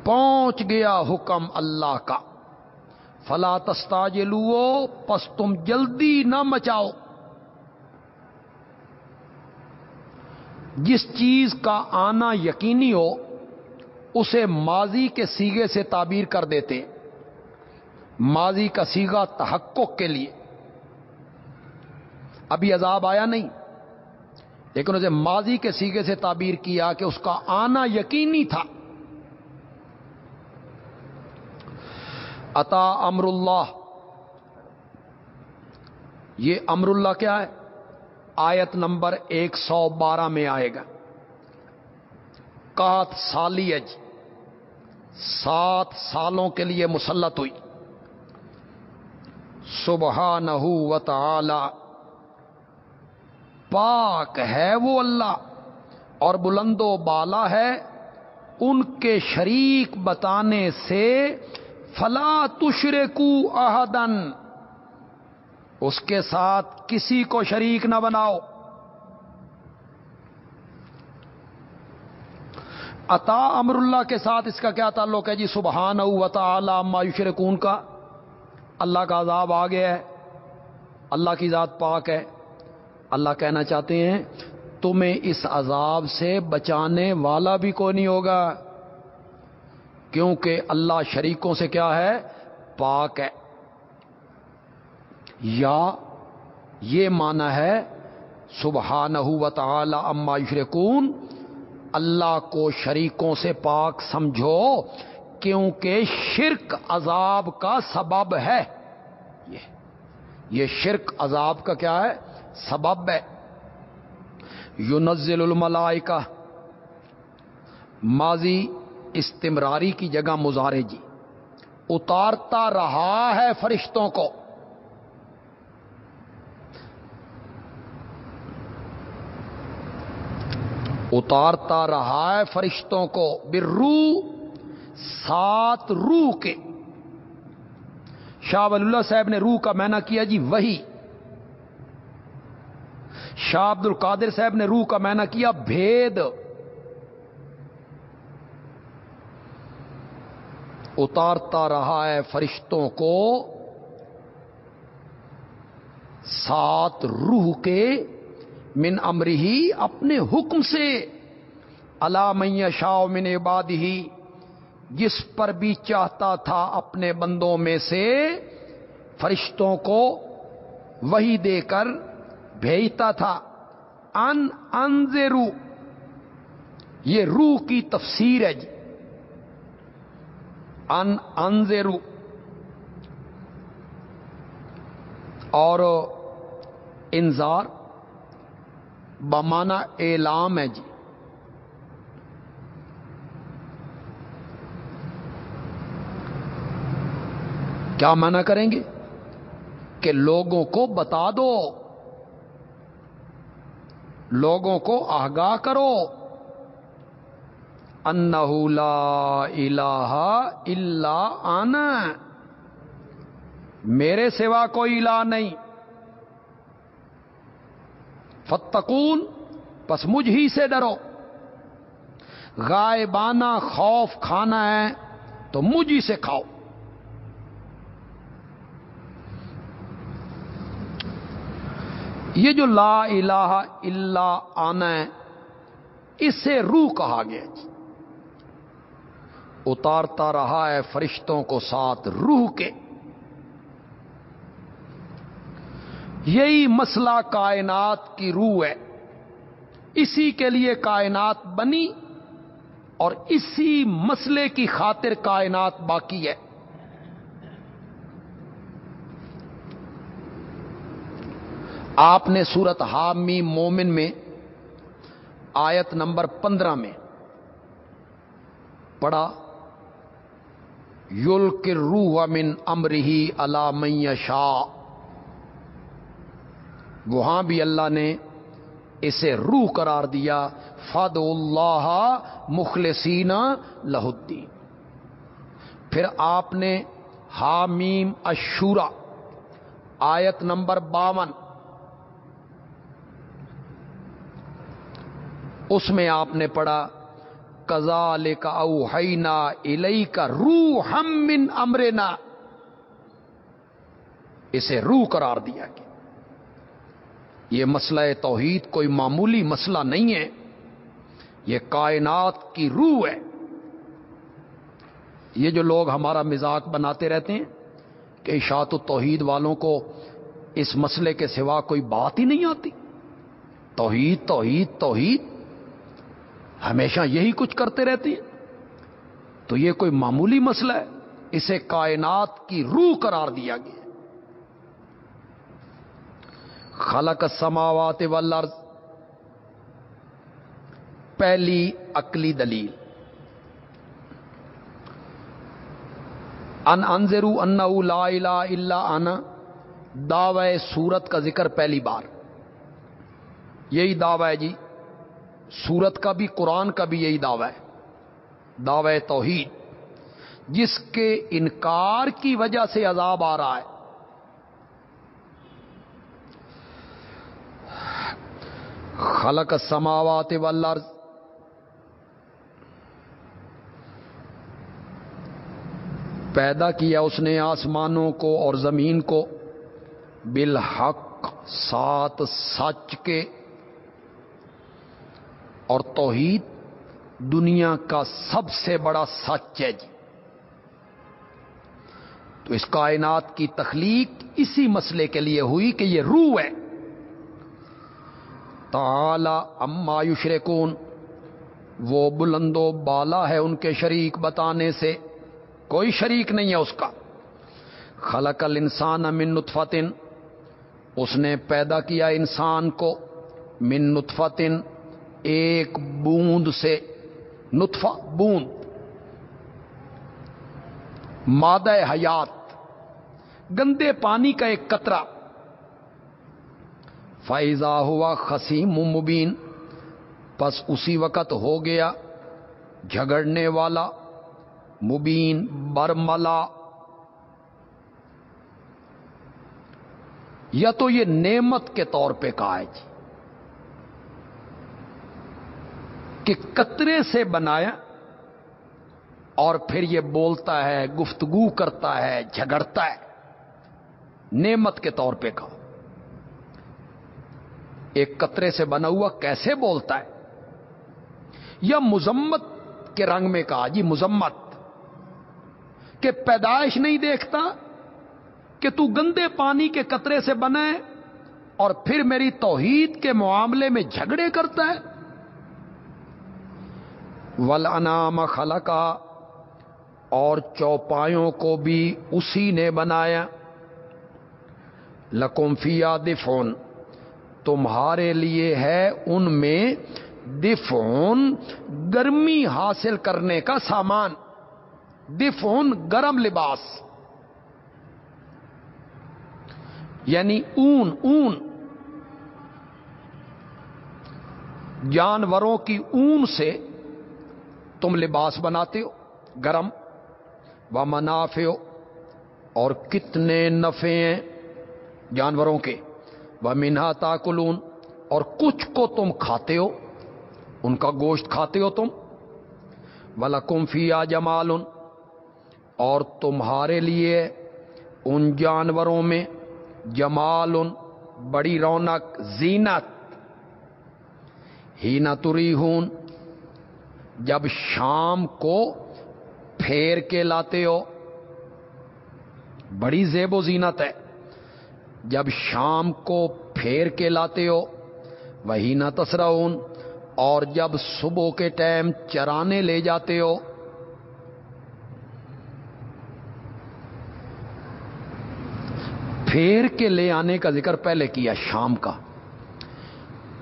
Speaker 1: پہنچ گیا حکم اللہ کا. فلا تستاج لو پس تم جلدی نہ مچاؤ. جس چیز کا آنا یقینی ہو، اسے ماضی کے سیگے سے تعبیر کر دیتے. ماضی کا سیگا تحقق کے لیے۔ ابھی عذاب آیا نہیں، لیکن اسے ماضی کے سیگے سے تعبیر کیا کہ اس کا آنا یقینی تھا۔ عطا امر اللہ۔ یہ امر اللہ کیا ہے؟ آیت نمبر ایک سو بارہ میں آئے گا۔ کات سالیج، سات سالوں کے لیے مسلط ہوئی۔ صبح نہ و تعالی۔ پاک ہے وہ اللہ اور بلند و بالا ہے ان کے شریک بتانے سے فلا تشرے کو احدن۔ اس کے ساتھ کسی کو شریک نہ بناؤ۔ عطا امر اللہ کے ساتھ اس کا کیا تعلق ہے؟ جی سبحان او تعالی مایوشر کون کا۔ اللہ کا عذاب آ گیا ہے، اللہ کی ذات پاک ہے۔ اللہ کہنا چاہتے ہیں، تمہیں اس عذاب سے بچانے والا بھی کوئی نہیں ہوگا؟ کیونکہ اللہ شریکوں سے کیا ہے؟ پاک ہے۔ یا یہ مانا ہے سبحانہ و تعالی اما یشرکون، اللہ کو شریکوں سے پاک سمجھو۔ کیونکہ شرک عذاب کا سبب ہے۔ یہ یہ شرک عذاب کا کیا ہے؟ سبب ہے۔ یونزل الملائکہ، ماضی استمراری کی جگہ مزارے جی۔ اتارتا رہا ہے فرشتوں کو۔ اتارتا رہا ہے فرشتوں کو۔ برو سات روح کے۔ شاہ ولی اللہ صاحب نے روح کا مینا کیا جی وہی۔ شاہ عبد القادر صاحب نے روح کا مینا کیا بھید۔ اتارتا رہا ہے فرشتوں کو سات روح کے من امر ہی اپنے حکم سے۔ علام شاہ من عباد ہی جس پر بھی چاہتا تھا اپنے بندوں میں سے فرشتوں کو وہی دے کر بھیجتا تھا۔ ان انزرو یہ روح کی تفسیر ہے جی۔ ان انزرو اور انذار بمانا اعلام ہے جی۔ کیا منع کریں گے کہ لوگوں کو بتا دو؟ لوگوں کو آگاہ کرو۔ انہ لا الہ الا آنا میرے سوا کوئی الہ نہیں۔ فتقون پس مجھ ہی سے ڈرو۔ غائبانہ خوف کھانا ہے تو مجھ ہی سے کھاؤ۔ یہ جو لا الہ الا آنا ہے، اسے روح کہا گیا جی اتارتا رہا ہے فرشتوں کو ساتھ روح کے۔ یہی مسئلہ کائنات کی روح ہے۔ اسی کے لیے کائنات بنی اور اسی مسئلے کی خاطر کائنات باقی ہے۔ آپ نے سورت حامی مومن میں آیت نمبر پندرہ میں پڑھا یل کر روح من امرحی علام شاہ وہاں بھی اللہ نے اسے روح قرار دیا فد اللہ مخلصین لہدین پھر آپ نے حامیم اشورا آیت نمبر باون اس میں آپ نے پڑھا کزال کا اوہینا الئی کا روح ہم من امرنا. اسے روح قرار دیا گیا۔ یہ مسئلہ توحید کوئی معمولی مسئلہ نہیں ہے، یہ کائنات کی روح ہے۔ یہ جو لوگ ہمارا مزاق بناتے رہتے ہیں، کہ اشاعت توحید والوں کو اس مسئلے کے سوا کوئی بات ہی نہیں آتی۔ توحید توحید توحید۔ ہمیشہ یہی کچھ کرتے رہتے ہیں۔ تو یہ کوئی معمولی مسئلہ ہے؟ اسے کائنات کی روح قرار دیا گیا خلق سماوات والارض۔ پہلی عقلی دلیل۔ ان انزرو ان لا الہ الا انا۔ دعوی سورت کا ذکر پہلی بار۔ یہی دعوی ہے جی۔ سورت کا بھی، قرآن کا بھی یہی دعوی ہے، دعوی توحید، جس کے انکار کی وجہ سے عذاب آ رہا ہے۔ خلق سماوات والارض۔ پیدا کیا اس نے آسمانوں کو اور زمین کو۔ بالحق سات سچ کے اور توحید دنیا کا سب سے بڑا سچ ہے جی۔ تو اس کائنات کی تخلیق اسی مسئلے کے لیے ہوئی کہ یہ روح ہے۔ تعالی اما یشرکون، وہ بلند و بالا ہے ان کے شریک بتانے سے، کوئی شریک نہیں ہے اس کا۔ خلق الانسان من نطفتن اس نے پیدا کیا انسان کو من نطفتن ایک بوند سے نطفہ بوند، مادہ حیات، گندے پانی کا ایک قطرہ۔ فائزہ ہوا خسیم مبین، پس اسی وقت ہو گیا جھگڑنے والا مبین برملا۔ یا تو یہ نعمت کے طور پہ کہا ہے جی کہ قطرے سے بنایا اور پھر یہ بولتا ہے، گفتگو کرتا ہے، جھگڑتا ہے۔ نعمت کے طور پہ کہا ایک قطرے سے بنا ہوا کیسے بولتا ہے؟ یا مزمت کے رنگ میں کہا جی مزمت کہ پیدائش نہیں دیکھتا کہ تو گندے پانی کے قطرے سے بنا ہے اور پھر میری توحید کے معاملے میں جھگڑے کرتا ہے؟ ول انام خلقا، اور چوپایوں کو بھی اسی نے بنایا۔ لکم فیا دفون تمہارے لیے ہے ان میں دفون گرمی حاصل کرنے کا سامان۔ دفون گرم لباس۔ یعنی اون اون۔ جانوروں کی اون سے تم لباس بناتے ہو؟ گرم؟ و منافع اور کتنے نفے ہیں جانوروں کے؟ وہ منہا تاکلون۔ اور کچھ کو تم کھاتے ہو؟ ان کا گوشت کھاتے ہو تم؟ ولکم فیا جمال اور تمہارے لیے ان جانوروں میں جمال بڑی رونق، زینت۔ ہی نہ تری جب شام کو پھیر کے لاتے ہو، بڑی زیب و زینت ہے۔ جب شام کو پھیر کے لاتے ہو، وہی نہ تسرون اور جب صبح کے ٹائم چرانے لے جاتے ہو، پھیر کے لے آنے کا ذکر پہلے کیا شام کا،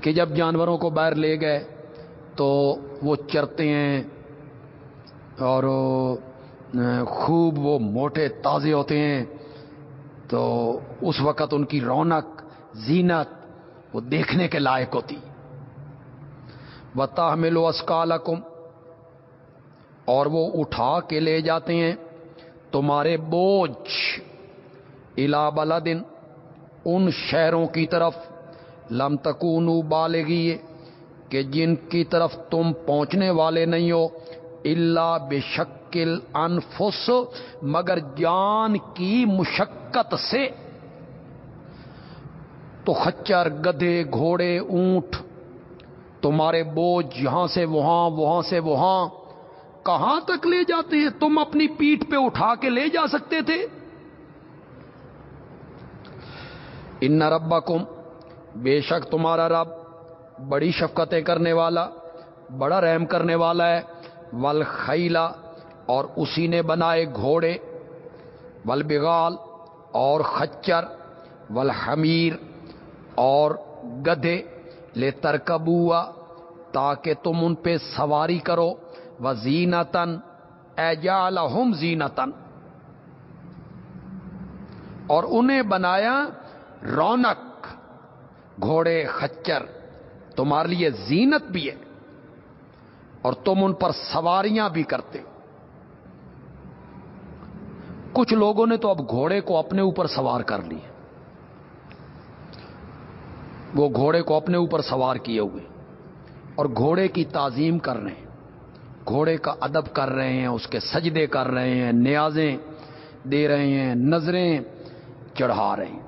Speaker 1: کہ جب جانوروں کو باہر لے گئے تو وہ چرتے ہیں اور خوب وہ موٹے تازے ہوتے ہیں، تو اس وقت ان کی رونق، زینت وہ دیکھنے کے لائق ہوتی۔ بتا ملو اسکالکم اور وہ اٹھا کے لے جاتے ہیں تمہارے بوجھ الا بلدن ان شہروں کی طرف۔ لم تکون بالگی کہ جن کی طرف تم پہنچنے والے نہیں ہو اللہ بے شکل انفس مگر جان کی مشقت سے۔ تو خچر، گدھے، گھوڑے، اونٹ، تمہارے بوجھ یہاں سے وہاں وہاں سے وہاں، کہاں تک لے جاتے ہیں؟ تم اپنی پیٹ پہ اٹھا کے لے جا سکتے تھے۔ ان ربا کم بے شک تمہارا رب بڑی شفقتیں کرنے والا، بڑا رحم کرنے والا ہے۔ ول خیلا اور اسی نے بنائے گھوڑے۔ ول بغال، اور خچر۔ ول اور گدھے۔ لے ترکبوا تاکہ تم ان پہ سواری کرو۔ وہ زینتن ایجال ہوم زینتن اور انہیں بنایا رونق، گھوڑے، خچر۔ تمہارے لیے زینت بھی ہے اور تم ان پر سواریاں بھی کرتے کچھ لوگوں نے تو اب گھوڑے کو اپنے اوپر سوار کر لی وہ گھوڑے کو اپنے اوپر سوار کیے ہوئے اور گھوڑے کی تعظیم کر رہے ہیں۔ گھوڑے کا ادب کر رہے ہیں، اس کے سجدے کر رہے ہیں، نیازیں دے رہے ہیں، نظریں چڑھا رہے ہیں۔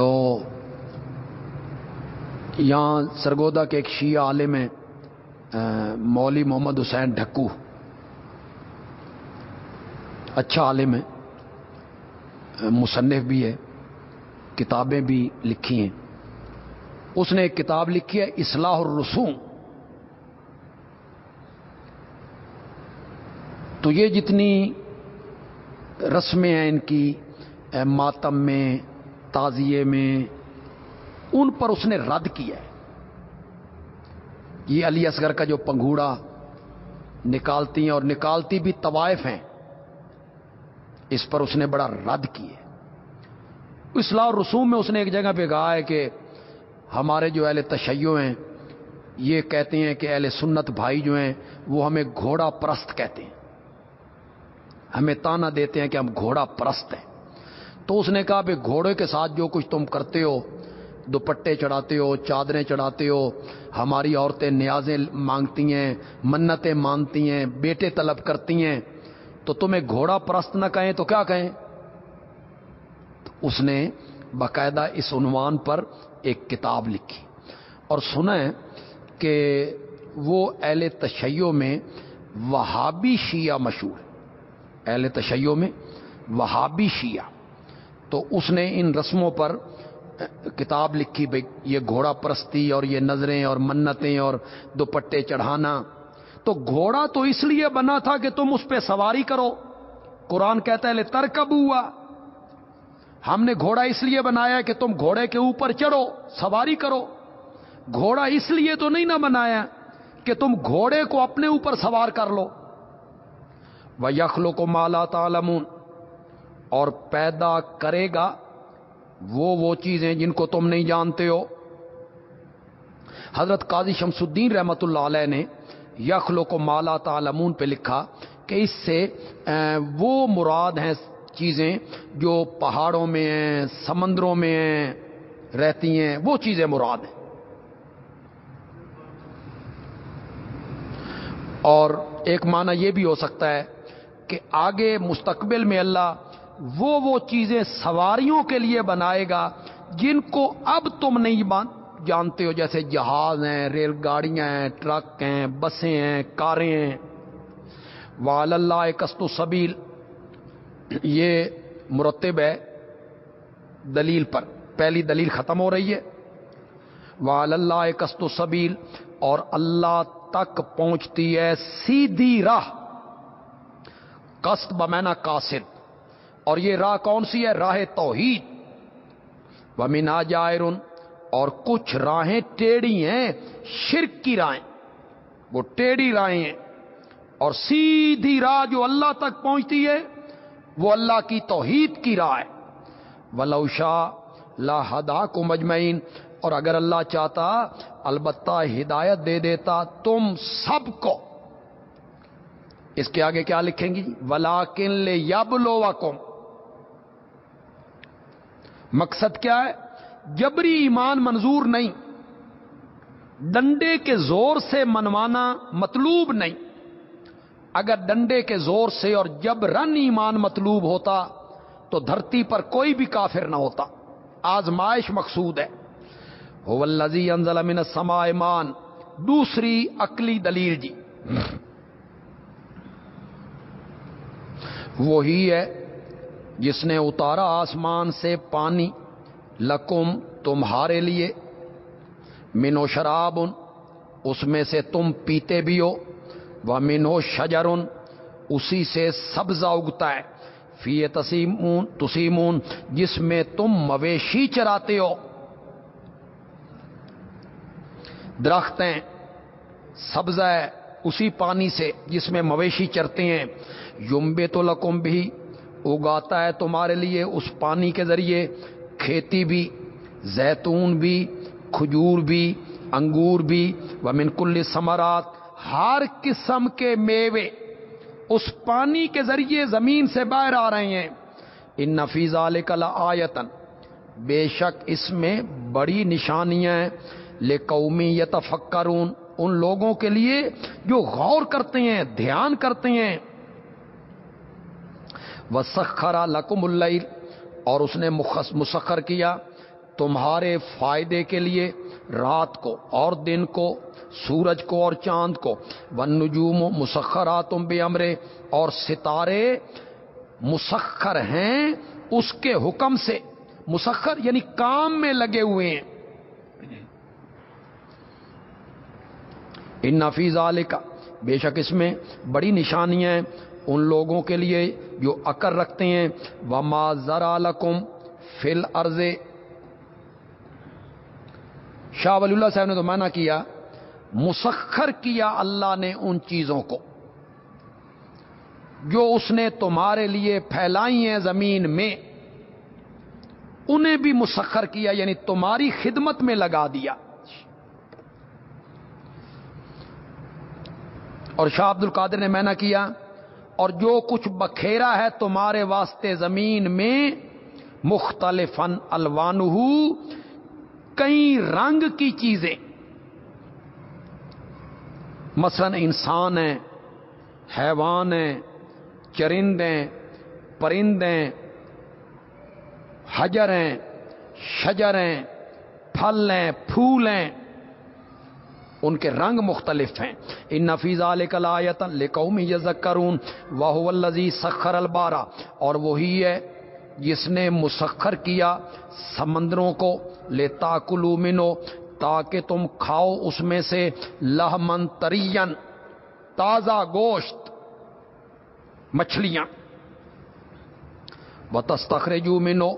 Speaker 1: تو یہاں سرگودا کے ایک شیعہ عالم ہیں مولوی محمد حسین ڈھکو۔ اچھا عالم ہے مصنف بھی ہے کتابیں بھی لکھی ہیں۔ اس نے ایک کتاب لکھی ہے، اصلاح الرسوم۔ تو یہ جتنی رسمیں ہیں ان کی ماتم میں تازیے میں ان پر اس نے رد کیا ہے۔ یہ علی اصغر کا جو پنگوڑا نکالتی ہیں اور نکالتی بھی طوائف ہیں، اس پر اس نے بڑا رد کیا اصلاح اور رسوم میں اس نے ایک جگہ پہ کہا ہے کہ ہمارے جو اہل تشیع ہیں، یہ کہتے ہیں کہ اہل سنت بھائی جو ہیں، وہ ہمیں گھوڑا پرست کہتے ہیں۔ ہمیں تانا دیتے ہیں کہ ہم گھوڑا پرست ہیں۔ تو اس نے کہا بھائی گھوڑے کے ساتھ جو کچھ تم کرتے ہو، دوپٹے چڑھاتے ہو، چادریں چڑھاتے ہو، ہماری عورتیں نیازیں مانگتی ہیں، منتیں مانتی ہیں، بیٹے طلب کرتی ہیں، تو تمہیں گھوڑا پرست نہ کہیں تو کیا کہیں؟ اس نے باقاعدہ اس عنوان پر ایک کتاب لکھی۔ اور سنیں کہ وہ اہل تشیع میں وہابی شیعہ مشہور۔ ہے اہل تشیع میں وہابی شیعہ۔ تو اس نے ان رسموں پر کتاب لکھی بھائی یہ گھوڑا پرستی اور یہ نظریں اور منتیں اور دوپٹے چڑھانا۔ تو گھوڑا تو اس لیے بنا تھا کہ تم اس پہ سواری کرو۔ قرآن کہتا ہے لے ترکب ہوا ہم نے گھوڑا اس لیے بنایا کہ تم گھوڑے کے اوپر چڑھو، سواری کرو۔ گھوڑا اس لیے تو نہیں نہ بنایا کہ تم گھوڑے کو اپنے اوپر سوار کر لو۔ وہ یخلو کو مالا تالمون اور پیدا کرے گا، وہ وہ چیزیں جن کو تم نہیں جانتے ہو۔ حضرت قاضی شمس الدین رحمت اللہ علیہ نے یخلو کو مالا تعلمون پہ لکھا کہ اس سے وہ مراد ہیں چیزیں جو پہاڑوں میں ہیں، سمندروں میں ہیں، رہتی ہیں، وہ چیزیں مراد ہیں۔ اور ایک معنی یہ بھی ہو سکتا ہے کہ آگے مستقبل میں اللہ وہ وہ چیزیں سواریوں کے لیے بنائے گا جن کو اب تم نہیں جانتے ہو جیسے جہاز ہیں، ریل گاڑیاں ہیں، ٹرک ہیں، بسیں ہیں، کاریں ہیں۔ وال اللہ کست و سبیل یہ مرتب ہے دلیل پر۔ پہلی دلیل ختم ہو رہی ہے۔ وال اللہ کست و سبیل اور اللہ تک پہنچتی ہے سیدھی راہ۔ کست بمینا کاسد اور یہ راہ کون سی ہے؟ راہ توحید۔ ومینا جائرن اور کچھ راہیں ٹیڑھی ہیں، شرک کی راہیں وہ ٹیڑھی راہیں ہیں۔ اور سیدھی راہ جو اللہ تک پہنچتی ہے، وہ اللہ کی توحید کی راہ ہے۔ ولوشا لا ہدا کو مجمعین اور اگر اللہ چاہتا، البتہ ہدایت دے دیتا تم سب کو۔ اس کے آگے کیا لکھیں گی؟ ولا کن لے یب لو مقصد کیا ہے؟ جبری ایمان منظور نہیں، ڈنڈے کے زور سے منوانا مطلوب نہیں۔ اگر ڈنڈے کے زور سے اور جب رن ایمان مطلوب ہوتا تو دھرتی پر کوئی بھی کافر نہ ہوتا۔ آزمائش مقصود ہے۔ لذی انزل من سما ایمان دوسری عقلی دلیل جی۔ وہی ہے جس نے اتارا آسمان سے پانی، لکم تمہارے لیے، منو شرابن اس میں سے تم پیتے بھی ہو وہ منو شجرن اسی سے سبزہ اگتا ہے۔ فی تسیمون تسیمون، جس میں تم مویشی چراتے ہو۔ درختیں سبزہ ہے، اسی پانی سے جس میں مویشی چرتے ہیں۔ یمبے تو لکم بھی اگاتا ہے تمہارے لیے، اس پانی کے ذریعے، کھیتی بھی، زیتون بھی، کھجور بھی، انگور بھی وہ منکل ثمرات، ہر قسم کے میوے اس پانی کے ذریعے زمین سے باہر آ رہے ہیں۔ ان نفیز کلا آیتن بے شک اس میں بڑی نشانیاں لے قومی یتفکرون۔ ان لوگوں کے لیے جو غور کرتے ہیں، دھیان کرتے ہیں۔ وہ سخرا لکم اللیل اور اس نے مسخر کیا تمہارے فائدے کے لیے رات کو اور دن کو، سورج کو اور چاند کو۔ ون نجوم مسخرات بے امرے اور ستارے مسخر ہیں اس کے حکم سے۔ مسخر یعنی کام میں لگے ہوئے ہیں۔ ان نفیز عال کا بے شک اس میں بڑی نشانیاں ہیں۔ ان لوگوں کے لیے جو اکر رکھتے ہیں۔ وما ذرا لکم فل ارض شاہ ولی اللہ صاحب نے تو مانا کیا، مسخر کیا اللہ نے ان چیزوں کو۔ جو اس نے تمہارے لیے پھیلائی ہیں زمین میں، انہیں بھی مسخر کیا یعنی تمہاری خدمت میں لگا دیا۔ اور شاہ عبد القادر نے میں کیا اور جو کچھ بکھیرا ہے تمہارے واسطے زمین میں مختلف الوان کئی رنگ کی چیزیں۔ مثلا انسان ہیں، حیوان ہیں چرندیں پرندیں حجر ہیں، شجر ہیں، پھل ہیں، پھول ہیں۔ ان کے رنگ مختلف ہیں۔ ان نفیز علیکلایت لقومی یزکرون واہ الزی سخر البارہ اور وہی ہے جس نے مسخر کیا سمندروں کو۔ لے تاکلو منو تاکہ تم کھاؤ اس میں سے لہمن ترین تازہ گوشت۔ مچھلیاں۔ و تستخرجو منو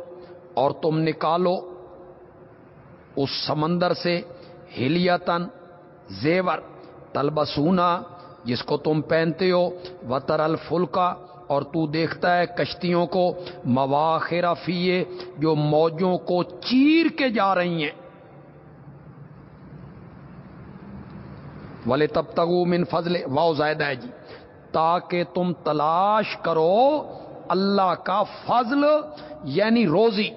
Speaker 1: اور تم نکالو اس سمندر سے ہلیتن زیور تلبسونا جس کو تم پہنتے ہو و ترل فلکا اور تو دیکھتا ہے کشتیوں کو، مواخر فیے جو موجوں کو چیر کے جا رہی ہیں۔ ولے تب تگو من فضل، واؤ زائدہ ہے جی تاکہ تم تلاش کرو اللہ کا فضل یعنی روزی۔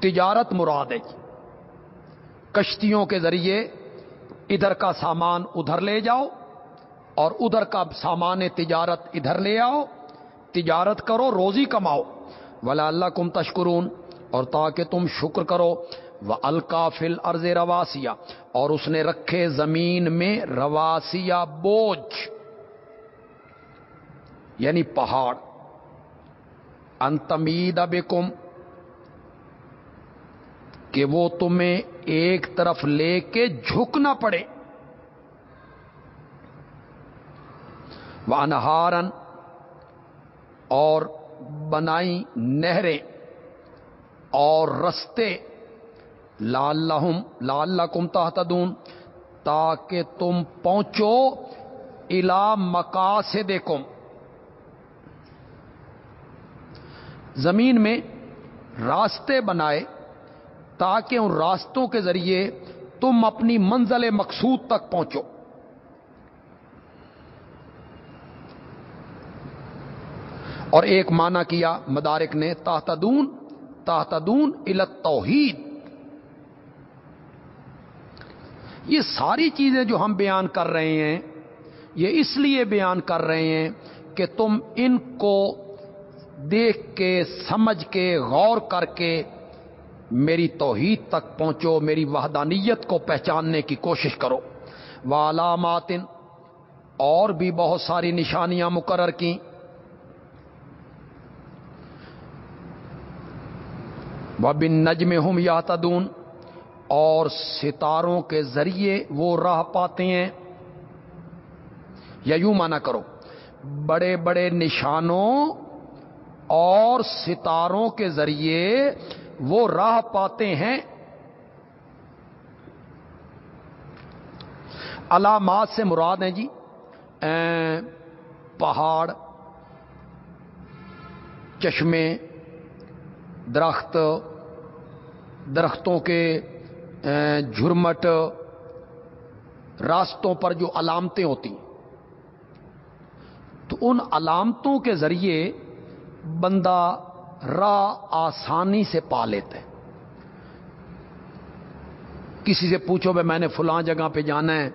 Speaker 1: تجارت مراد ہے جی۔ کشتیوں کے ذریعے ادھر کا سامان ادھر لے جاؤ اور ادھر کا سامان تجارت ادھر لے آؤ، تجارت کرو، روزی کماؤ۔ ولا اللہ کم تشکرون اور تاکہ تم شکر کرو۔ وہ الکافل ارض رواسیا اور اس نے رکھے زمین میں رواسیا بوجھ یعنی پہاڑ۔ انتمید اب کہ وہ تمہیں ایک طرف لے کے جھکنا پڑے۔ وہ انہارن اور بنائی نہریں اور رستے۔ لال لال کم تحتدون تاکہ تم پہنچو الا مکا سے زمین میں راستے بنائے تاکہ ان راستوں کے ذریعے تم اپنی منزل مقصود تک پہنچو۔ اور ایک معنی کیا، مدارک نے، تحتدون تحتدون الت توحید یہ ساری چیزیں جو ہم بیان کر رہے ہیں، یہ اس لیے بیان کر رہے ہیں کہ تم ان کو دیکھ کے، سمجھ کے، غور کر کے میری توحید تک پہنچو، میری وحدانیت کو پہچاننے کی کوشش کرو۔ وہ اور بھی بہت ساری نشانیاں مقرر کی بن نجم ہم یا تدون اور ستاروں کے ذریعے وہ راہ پاتے ہیں۔ یا یوں مانا کرو، بڑے بڑے نشانوں اور ستاروں کے ذریعے وہ راہ پاتے ہیں۔ علامات سے مراد ہیں جی پہاڑ، چشمے، درخت، درختوں کے جھرمٹ، راستوں پر جو علامتیں ہوتی تو ان علامتوں کے ذریعے بندہ راہ آسانی سے پا لیتے کسی سے پوچھو بھائی میں نے فلاں جگہ پہ جانا ہے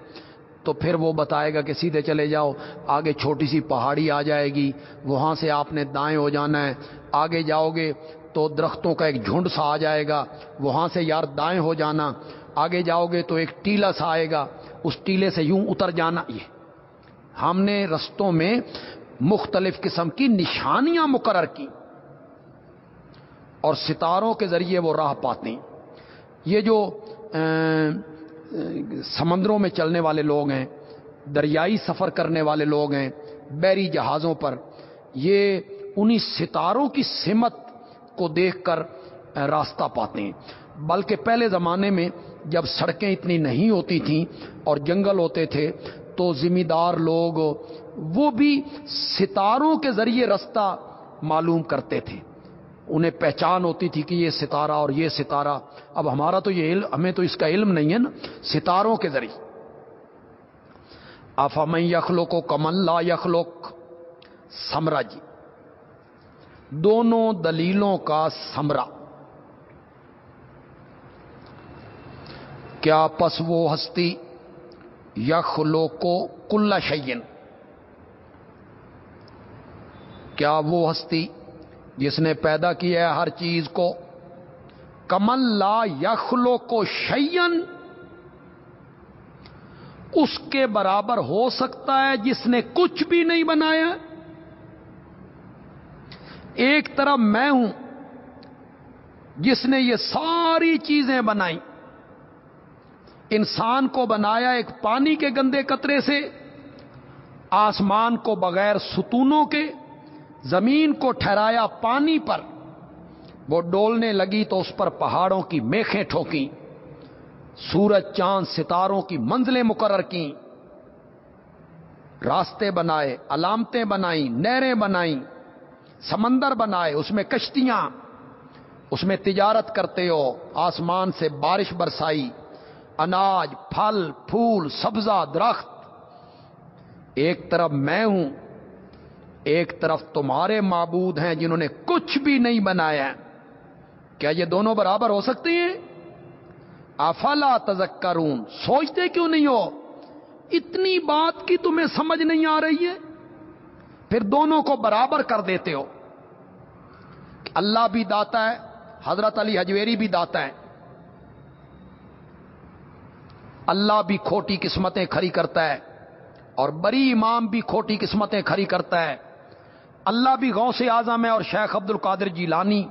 Speaker 1: تو پھر وہ بتائے گا کہ سیدھے چلے جاؤ، آگے چھوٹی سی پہاڑی آ جائے گی، وہاں سے آپ نے دائیں ہو جانا ہے، آگے جاؤ گے تو درختوں کا ایک جھنڈ سا آ جائے گا، وہاں سے یار دائیں ہو جانا، آگے جاؤ گے تو ایک ٹیلا سا آئے گا، اس ٹیلے سے یوں اتر جانا۔ یہ ہم نے رستوں میں مختلف قسم کی نشانیاں مقرر کی اور ستاروں کے ذریعے وہ راہ پاتے ہیں۔ یہ جو سمندروں میں چلنے والے لوگ ہیں، دریائی سفر کرنے والے لوگ ہیں، بیری جہازوں پر، یہ انہی ستاروں کی سمت کو دیکھ کر راستہ پاتے ہیں۔ بلکہ پہلے زمانے میں جب سڑکیں اتنی نہیں ہوتی تھیں اور جنگل ہوتے تھے، تو ذمہ دار لوگ وہ بھی ستاروں کے ذریعے رستہ معلوم کرتے تھے۔ انہیں پہچان ہوتی تھی کہ یہ ستارہ اور یہ ستارہ۔ اب ہمارا تو یہ علم، ہمیں تو اس کا علم نہیں ہے نا، ستاروں کے ذریعے۔ افام یخلو کو کمل لا یخلوک سمرا جی۔ دونوں دلیلوں کا سمرا کیا پس وہ ہستی؟ یخلو کو کل شعین کیا وہ ہستی؟ جس نے پیدا کیا ہے ہر چیز کو کمل لا یخلو کو شیئن، اس کے برابر ہو سکتا ہے جس نے کچھ بھی نہیں بنایا۔ ایک طرف میں ہوں جس نے یہ ساری چیزیں بنائی۔ انسان کو بنایا ایک پانی کے گندے قطرے سے، آسمان کو بغیر ستونوں کے زمین کو ٹھہرایا پانی پر۔ وہ ڈولنے لگی تو اس پر پہاڑوں کی میخیں ٹھوکی سورج چاند ستاروں کی منزلیں مقرر کی راستے بنائے، علامتیں بنائیں، نہریں بنائیں، سمندر بنائے، اس میں کشتیاں۔ اس میں تجارت کرتے ہو، آسمان سے بارش برسائی۔ اناج، پھل، پھول، سبزہ، درخت۔ ایک طرف میں ہوں ایک طرف تمہارے معبود ہیں جنہوں نے کچھ بھی نہیں بنایا کیا یہ دونوں برابر ہو سکتے ہیں؟ افلا تذکرون، سوچتے کیوں نہیں ہو؟ اتنی بات کی تمہیں سمجھ نہیں آ رہی ہے؟ پھر دونوں کو برابر کر دیتے ہو۔ اللہ بھی داتا ہے، حضرت علی حجویری بھی داتا ہے۔ اللہ بھی کھوٹی قسمتیں کھری کرتا ہے اور بری امام بھی کھوٹی قسمتیں کھری کرتا ہے۔ اللہ بھی گاؤں سے آزم ہے اور شیخ عبد القادر جی لانی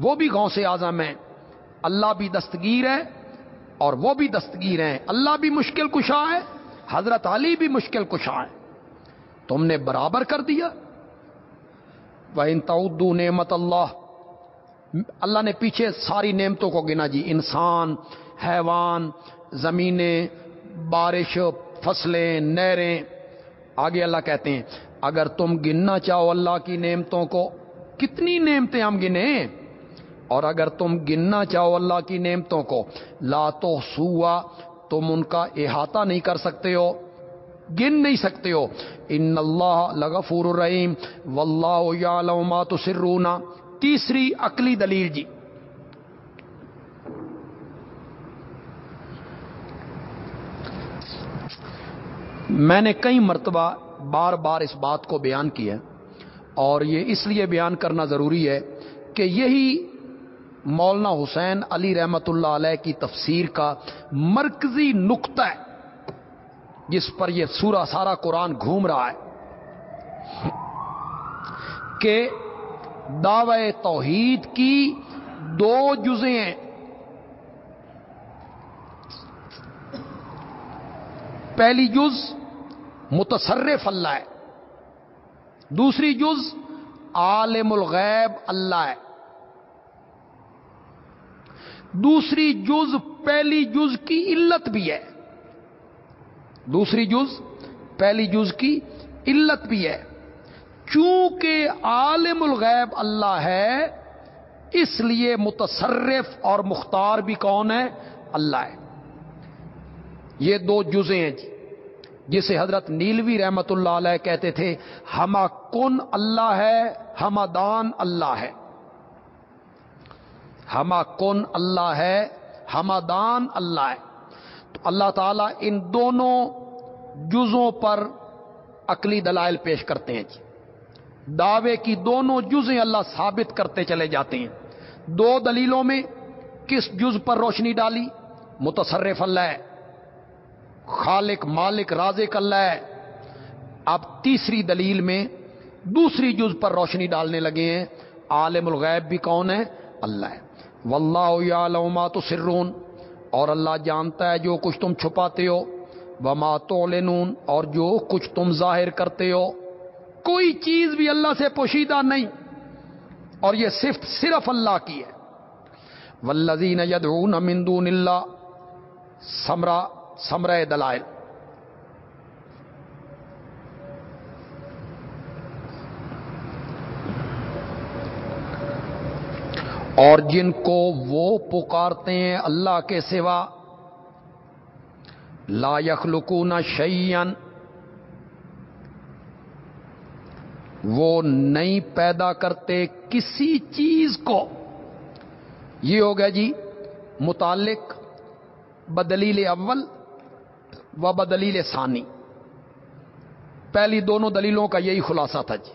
Speaker 1: وہ بھی گاؤں سے آزم ہے اللہ بھی دستگیر ہے اور وہ بھی دستگیر ہیں۔ اللہ بھی مشکل کشا ہے، حضرت علی بھی مشکل کشا ہے۔ تم نے برابر کر دیا۔ وہ ان نعمت اللہ اللہ نے پیچھے ساری نعمتوں کو گنا جی۔ انسان، حیوان، زمینیں، بارش، فصلیں نہریں آگے اللہ کہتے ہیں۔ اگر تم گننا چاہو اللہ کی نعمتوں کو، کتنی نعمتیں ہم گنے اور اگر تم گننا چاہو اللہ کی نعمتوں کو، لا تو سوا تم ان کا احاطہ نہیں کر سکتے ہو، گن نہیں سکتے ہو۔ ان اللہ لغفور الرحیم، واللہ یعلم ما تسرون۔ تیسری عقلی دلیل جی۔ میں نے کئی مرتبہ بار بار اس بات کو بیان کیا اور یہ اس لیے بیان کرنا ضروری ہے کہ یہی مولانا حسین علی رحمت اللہ علیہ کی تفسیر کا مرکزی نقطہ ہے، جس پر یہ سورہ سارا قرآن گھوم رہا ہے کہ دعوی توحید کی دو جزیں ہیں۔ پہلی جز متصرف اللہ ہے۔ دوسری جز، عالم الغیب اللہ ہے۔ دوسری جز، پہلی جز کی علت بھی ہے۔ دوسری جز، پہلی جز کی علت بھی ہے۔ چونکہ عالم الغیب اللہ ہے، اس لیے متصرف اور مختار بھی کون ہے؟ اللہ ہے۔ یہ دو جزیں ہیں جی۔ جسے حضرت نیلوی رحمت اللہ علیہ کہتے تھے، ہما کن اللہ ہے، ہما دان اللہ ہے۔ ہما کن اللہ ہے، ہما دان اللہ ہے۔ تو اللہ تعالیٰ ان دونوں جزوں پر عقلی دلائل پیش کرتے ہیں جی۔ دعوے کی دونوں جزیں اللہ ثابت کرتے چلے جاتے ہیں۔ دو دلیلوں میں کس جز پر روشنی ڈالی؟ متصرف اللہ ہے خالق، مالک، رازق اللہ ہے۔ اب تیسری دلیل میں دوسری جز پر روشنی ڈالنے لگے ہیں۔ عالم الغیب بھی کون ہے؟ اللہ ہے۔ واللہ ما تسرون۔ اور اللہ جانتا ہے جو کچھ تم چھپاتے ہو۔ وما تعلنون۔ اور جو کچھ تم ظاہر کرتے ہو۔ کوئی چیز بھی اللہ سے پوشیدہ نہیں۔ اور یہ صرف صرف اللہ کی ہے۔ ولزین یدعون من دون اللہ۔ سمرا سمرہ دلائل۔ اور جن کو وہ پکارتے ہیں اللہ کے سوا، لا یخلقون شیئن وہ نہیں پیدا کرتے کسی چیز کو۔ یہ ہو گیا جی متعلق بدلیل اول۔ و بدلیل ثانی۔ پہلی دونوں دلیلوں کا یہی خلاصہ تھا جی۔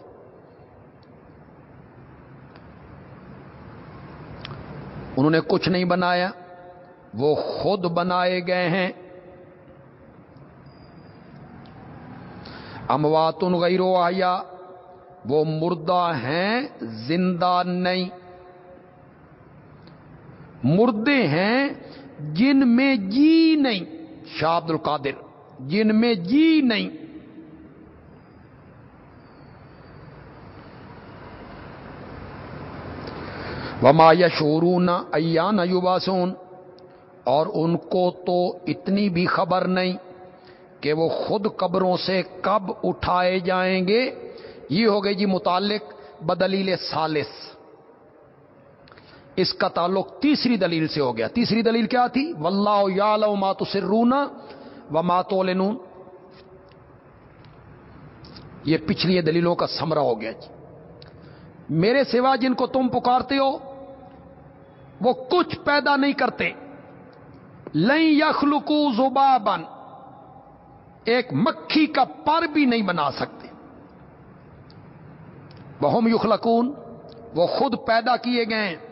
Speaker 1: انہوں نے کچھ نہیں بنایا، وہ خود بنائے گئے ہیں۔ امواتن غیر آیا وہ مردہ ہیں، زندہ نہیں۔ مردے ہیں جن میں جی نہیں۔ شاہ عبد القادر جن میں جی نہیں۔ وما یشورون ایان یوباسون اور ان کو تو اتنی بھی خبر نہیں کہ وہ خود قبروں سے کب اٹھائے جائیں گے۔ یہ ہو گئی جی متعلق بدلیل سالس اس کا تعلق تیسری دلیل سے ہو گیا۔ تیسری دلیل کیا تھی؟ واللہ یا ماتو سرونا و ماتو لنون یہ پچھلی دلیلوں کا سمرا ہو گیا جی۔ میرے سوا جن کو تم پکارتے ہو، وہ کچھ پیدا نہیں کرتے۔ لئی یخلکو زبابن ایک مکھی کا پر بھی نہیں بنا سکتے۔ بہم یخلقون، وہ خود پیدا کیے گئے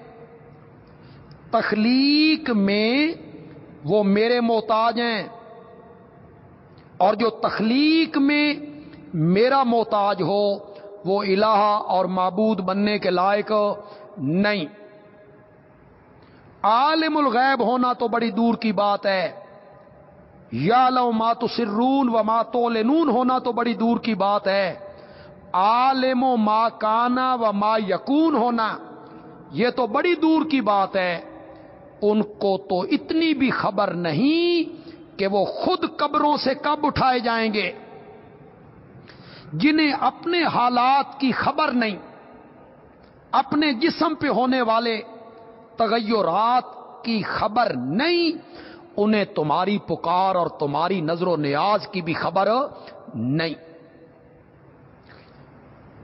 Speaker 1: تخلیق میں وہ میرے محتاج ہیں اور جو تخلیق میں میرا محتاج ہو وہ الہ اور معبود بننے کے لائق نہیں۔ عالم الغیب ہونا تو بڑی دور کی بات ہے۔ یا لو ماتو سرون و ماتو لنون ہونا تو بڑی دور کی بات ہے۔ عالم و ما کانا و ما یقون ہونا، یہ تو بڑی دور کی بات ہے۔ ان کو تو اتنی بھی خبر نہیں کہ وہ خود قبروں سے کب اٹھائے جائیں گے۔ جنہیں اپنے حالات کی خبر نہیں، اپنے جسم پہ ہونے والے تغیرات کی خبر نہیں، انہیں تمہاری پکار اور تمہاری نظر و نیاز کی بھی خبر نہیں۔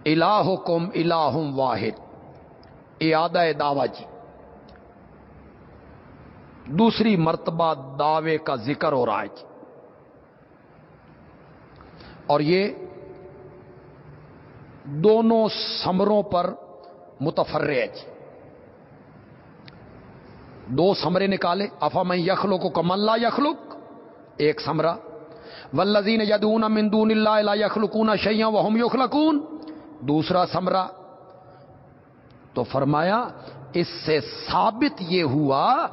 Speaker 1: الہکم الہم واحد۔ اعادہ دعوی جی دوسری مرتبہ دعوے کا ذکر ہو رہا ہے جی۔ اور یہ دونوں سمروں پر متفر ہے جی۔ دو سمرے نکالے، افا میں یخلو کو کملہ یخلق، ایک سمرا ولزین یدون مندون اللہ یخلقون شیاں وہ یخلقون، دوسرا سمرا تو فرمایا، اس سے ثابت یہ ہوا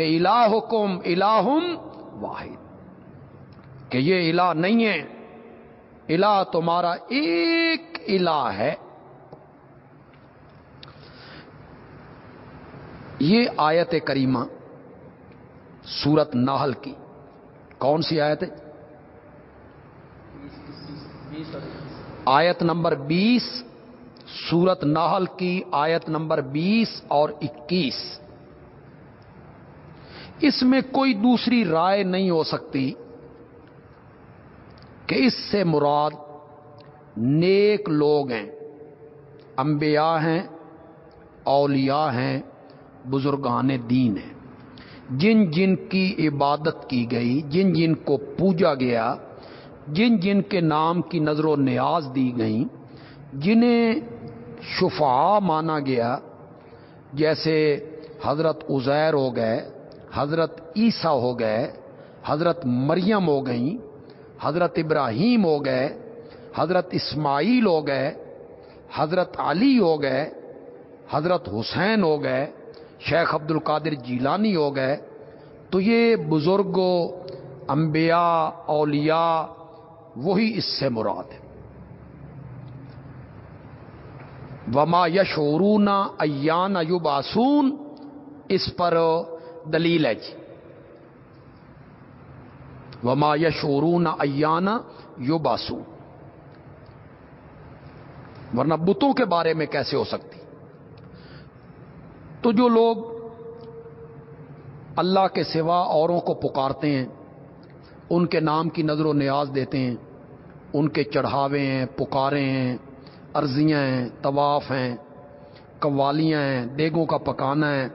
Speaker 1: کہ الہکم الہم واحد۔ کہ یہ الہ نہیں ہے، الہ تمہارا ایک الہ ہے۔ یہ آیت کریمہ سورت ناہل کی، کون سی آیت ہے؟ آیت نمبر بیس، سورت ناہل کی آیت نمبر بیس اور اکیس۔ اس میں کوئی دوسری رائے نہیں ہو سکتی کہ اس سے مراد نیک لوگ ہیں، انبیاء ہیں، اولیاء ہیں، بزرگان دین ہیں۔ جن جن کی عبادت کی گئی، جن جن کو پوجا گیا، جن جن کے نام کی نظر و نیاز دی گئیں جنہیں شفا مانا گیا، جیسے حضرت عزیر ہو گئے حضرت عیسیٰ ہو گئے، حضرت مریم ہو گئیں، حضرت ابراہیم ہو گئے، حضرت اسماعیل ہو گئے، حضرت علی ہو گئے، حضرت حسین ہو گئے، شیخ عبد القادر جیلانی ہو گئے۔ تو یہ بزرگ انبیاء، اولیاء، وہی اس سے مراد ہے وما یشورون ایان یوباسون اس پر دلیل ہے جی۔ وما یشورون ایان یوباسون ورنہ بتوں کے بارے میں کیسے ہو سکتی؟ تو جو لوگ اللہ کے سوا اوروں کو پکارتے ہیں، ان کے نام کی نظر و نیاز دیتے ہیں، ان کے چڑھاوے ہیں، پکارے ہیں ارضیاں ہیں، طواف ہیں، قوالیاں ہیں، دیگوں کا پکانا ہے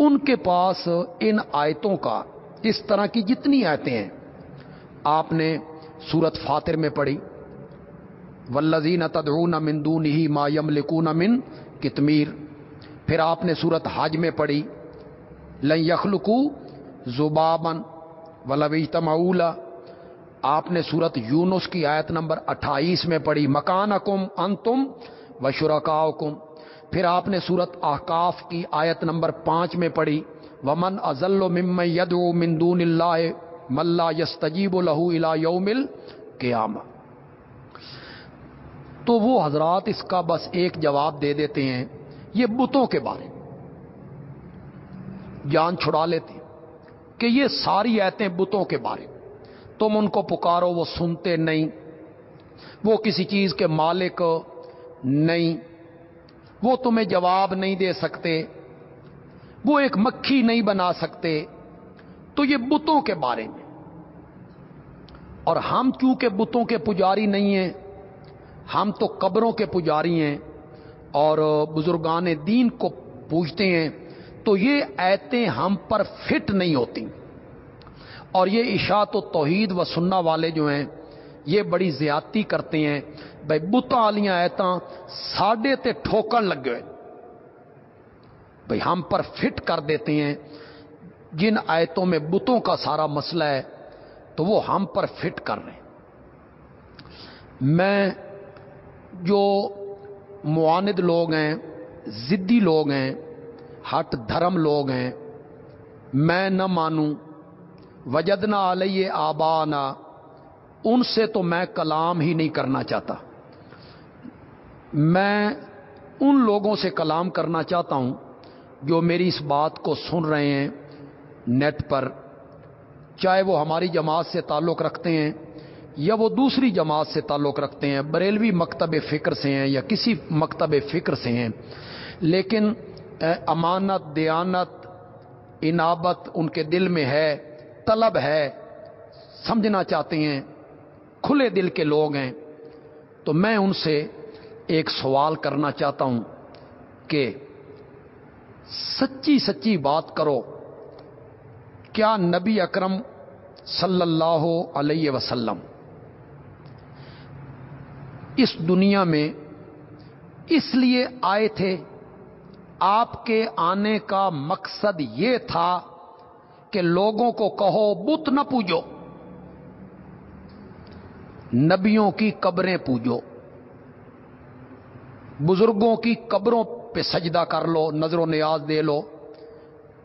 Speaker 1: ان کے پاس ان آیتوں کا اس طرح کی جتنی آیتیں ہیں۔ آپ نے سورت فاتر میں پڑھی ولزین تدعون من دون ہی ما یملکون من کتمیر۔ پھر آپ نے صورت حج میں پڑھی، لن یخلقو زبابن ولوی تماولا آپ نے صورت یونس کی آیت نمبر اٹھائیس میں پڑھی مکان اکم ان تم و شرکا پھر آپ نے صورت احکاف کی آیت نمبر پانچ میں پڑھی، ومن ازل و مم ید مندون اللہ ملا یس تجیب الہو الا یومل قیامہ تو وہ حضرات اس کا بس ایک جواب دے دیتے ہیں، یہ بتوں کے بارے میں۔ جان چھڑا لیتے کہ یہ ساری ایتیں بتوں کے بارے میں۔ تم ان کو پکارو، وہ سنتے نہیں، وہ کسی چیز کے مالک نہیں۔ وہ تمہیں جواب نہیں دے سکتے، وہ ایک مکھی نہیں بنا سکتے۔ تو یہ بتوں کے بارے میں۔ اور ہم چونکہ بتوں کے پجاری نہیں ہیں، ہم تو قبروں کے پجاری ہیں۔ اور بزرگان دین کو پوچھتے ہیں، تو یہ ایتیں ہم پر فٹ نہیں ہوتی۔ اور یہ اشاعت و توحید و سننا والے جو ہیں، یہ بڑی زیادتی کرتے ہیں۔ بھائی بتا والیاں ایتاں ساڈے تے ٹھوکن لگ گئے بھائی، ہم پر فٹ کر دیتے ہیں۔ جن آیتوں میں بتوں کا سارا مسئلہ ہے، تو وہ ہم پر فٹ کر رہے ہیں۔ میں جو معاند لوگ ہیں ضدی لوگ ہیں، ہٹ دھرم لوگ ہیں، میں نہ مانوں، وجدنا علیہ آبانا، ان سے تو میں کلام ہی نہیں کرنا چاہتا۔ میں ان لوگوں سے کلام کرنا چاہتا ہوں جو میری اس بات کو سن رہے ہیں نیٹ پر، چاہے وہ ہماری جماعت سے تعلق رکھتے ہیں یا وہ دوسری جماعت سے تعلق رکھتے ہیں، بریلوی مکتب فکر سے ہیں یا کسی مکتب فکر سے ہیں، لیکن امانت، دیانت، انابت ان کے دل میں ہے، طلب ہے، سمجھنا چاہتے ہیں، کھلے دل کے لوگ ہیں، تو میں ان سے ایک سوال کرنا چاہتا ہوں کہ سچی سچی بات کرو، کیا نبی اکرم صلی اللہ علیہ وسلم اس دنیا میں اس لیے آئے تھے؟ آپ کے آنے کا مقصد یہ تھا کہ لوگوں کو کہو، بت نہ پوجو، نبیوں کی قبریں پوجو۔ بزرگوں کی قبروں پہ سجدہ کر لو، نظر و نیاز دے لو۔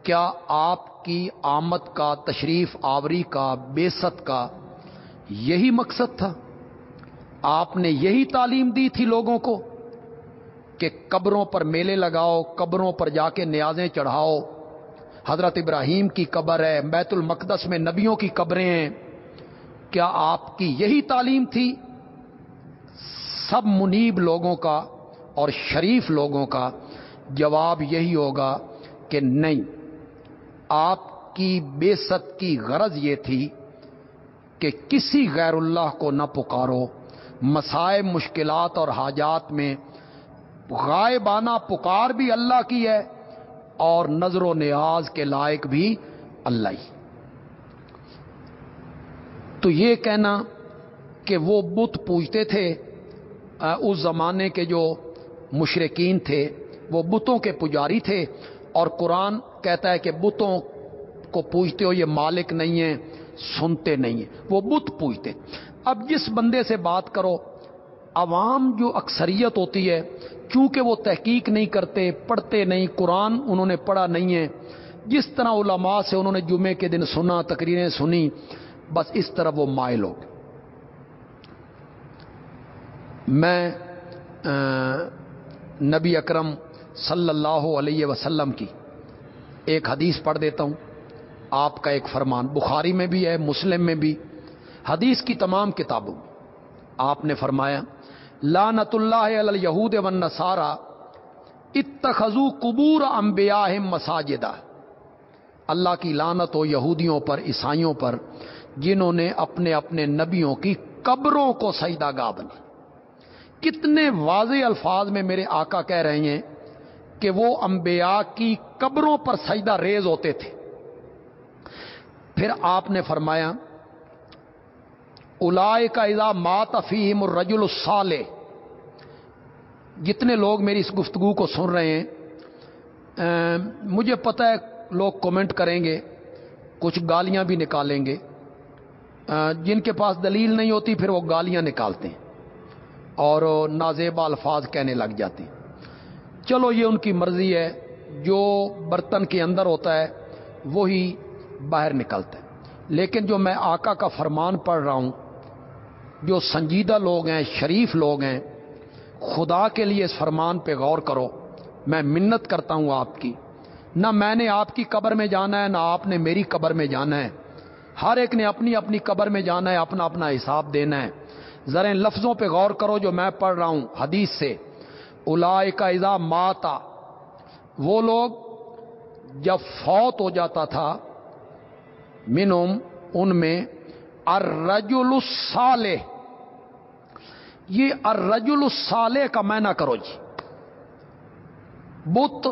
Speaker 1: کیا آپ کی آمد کا، تشریف آوری کا بیست کا یہی مقصد تھا؟ آپ نے یہی تعلیم دی تھی لوگوں کو کہ قبروں پر میلے لگاؤ، قبروں پر جا کے نیازیں چڑھاؤ۔ حضرت ابراہیم کی قبر ہے، بیت المقدس میں نبیوں کی قبریں ہیں۔ کیا آپ کی یہی تعلیم تھی؟ سب منیب لوگوں کا اور شریف لوگوں کا جواب یہی ہوگا کہ نہیں، آپ کی بے ست کی غرض یہ تھی کہ کسی غیر اللہ کو نہ پکارو مسائب مشکلات اور حاجات میں غائبانہ پکار بھی اللہ کی ہے اور نظر و نیاز کے لائق بھی اللہ ہی۔ تو یہ کہنا کہ وہ بت پوجتے تھے اس زمانے کے جو مشرقین تھے، وہ بتوں کے پجاری تھے اور قرآن کہتا ہے کہ بتوں کو پوجتے ہو، یہ مالک نہیں ہیں، سنتے نہیں ہیں، وہ بت پوجتے۔ اب جس بندے سے بات کرو، عوام جو اکثریت ہوتی ہے کیونکہ وہ تحقیق نہیں کرتے، پڑھتے نہیں، قرآن انہوں نے پڑھا نہیں ہے، جس طرح علماء سے انہوں نے جمعے کے دن سنا، تقریریں سنی، بس اس طرح وہ مائل ہو میں نبی اکرم صلی اللہ علیہ وسلم کی ایک حدیث پڑھ دیتا ہوں۔ آپ کا ایک فرمان بخاری میں بھی ہے، مسلم میں بھی۔ حدیث کی تمام کتابوں آپ نے فرمایا لانت اللہ یہود ون نسارا اتخذو قبور امبیا مساجدہ۔ اللہ کی لانت ہو یہودیوں پر، عیسائیوں پر، جنہوں نے اپنے اپنے نبیوں کی قبروں کو سجدہ گاہ بنا کتنے واضح الفاظ میں میرے آقا کہہ رہے ہیں کہ وہ انبیاء کی قبروں پر سجدہ ریز ہوتے تھے۔ پھر آپ نے فرمایا الائے کا اضا مات افیم الرجل الصالح۔ جتنے لوگ میری اس گفتگو کو سن رہے ہیں مجھے پتہ ہے لوگ کمنٹ کریں گے، کچھ گالیاں بھی نکالیں گے۔ جن کے پاس دلیل نہیں ہوتی، پھر وہ گالیاں نکالتے ہیں۔ اور نازیبا الفاظ کہنے لگ جاتے ہیں۔ چلو یہ ان کی مرضی ہے، جو برتن کے اندر ہوتا ہے، وہی باہر نکلتا ہے۔ لیکن جو میں آقا کا فرمان پڑھ رہا ہوں، جو سنجیدہ لوگ ہیں، شریف لوگ ہیں، خدا کے لیے اس فرمان پہ غور کرو۔ میں منت کرتا ہوں آپ کی۔ نہ میں نے آپ کی قبر میں جانا ہے، نہ آپ نے میری قبر میں جانا ہے۔ ہر ایک نے اپنی اپنی قبر میں جانا ہے، اپنا اپنا حساب دینا ہے۔ ذرا لفظوں پہ غور کرو جو میں پڑھ رہا ہوں حدیث سے۔ الائے کا اضا ماتا۔ وہ لوگ جب فوت ہو جاتا تھا منم ان میں ارجل الصالح۔ یہ ارجل الصالح کا میں نہ کرو جی۔ بت،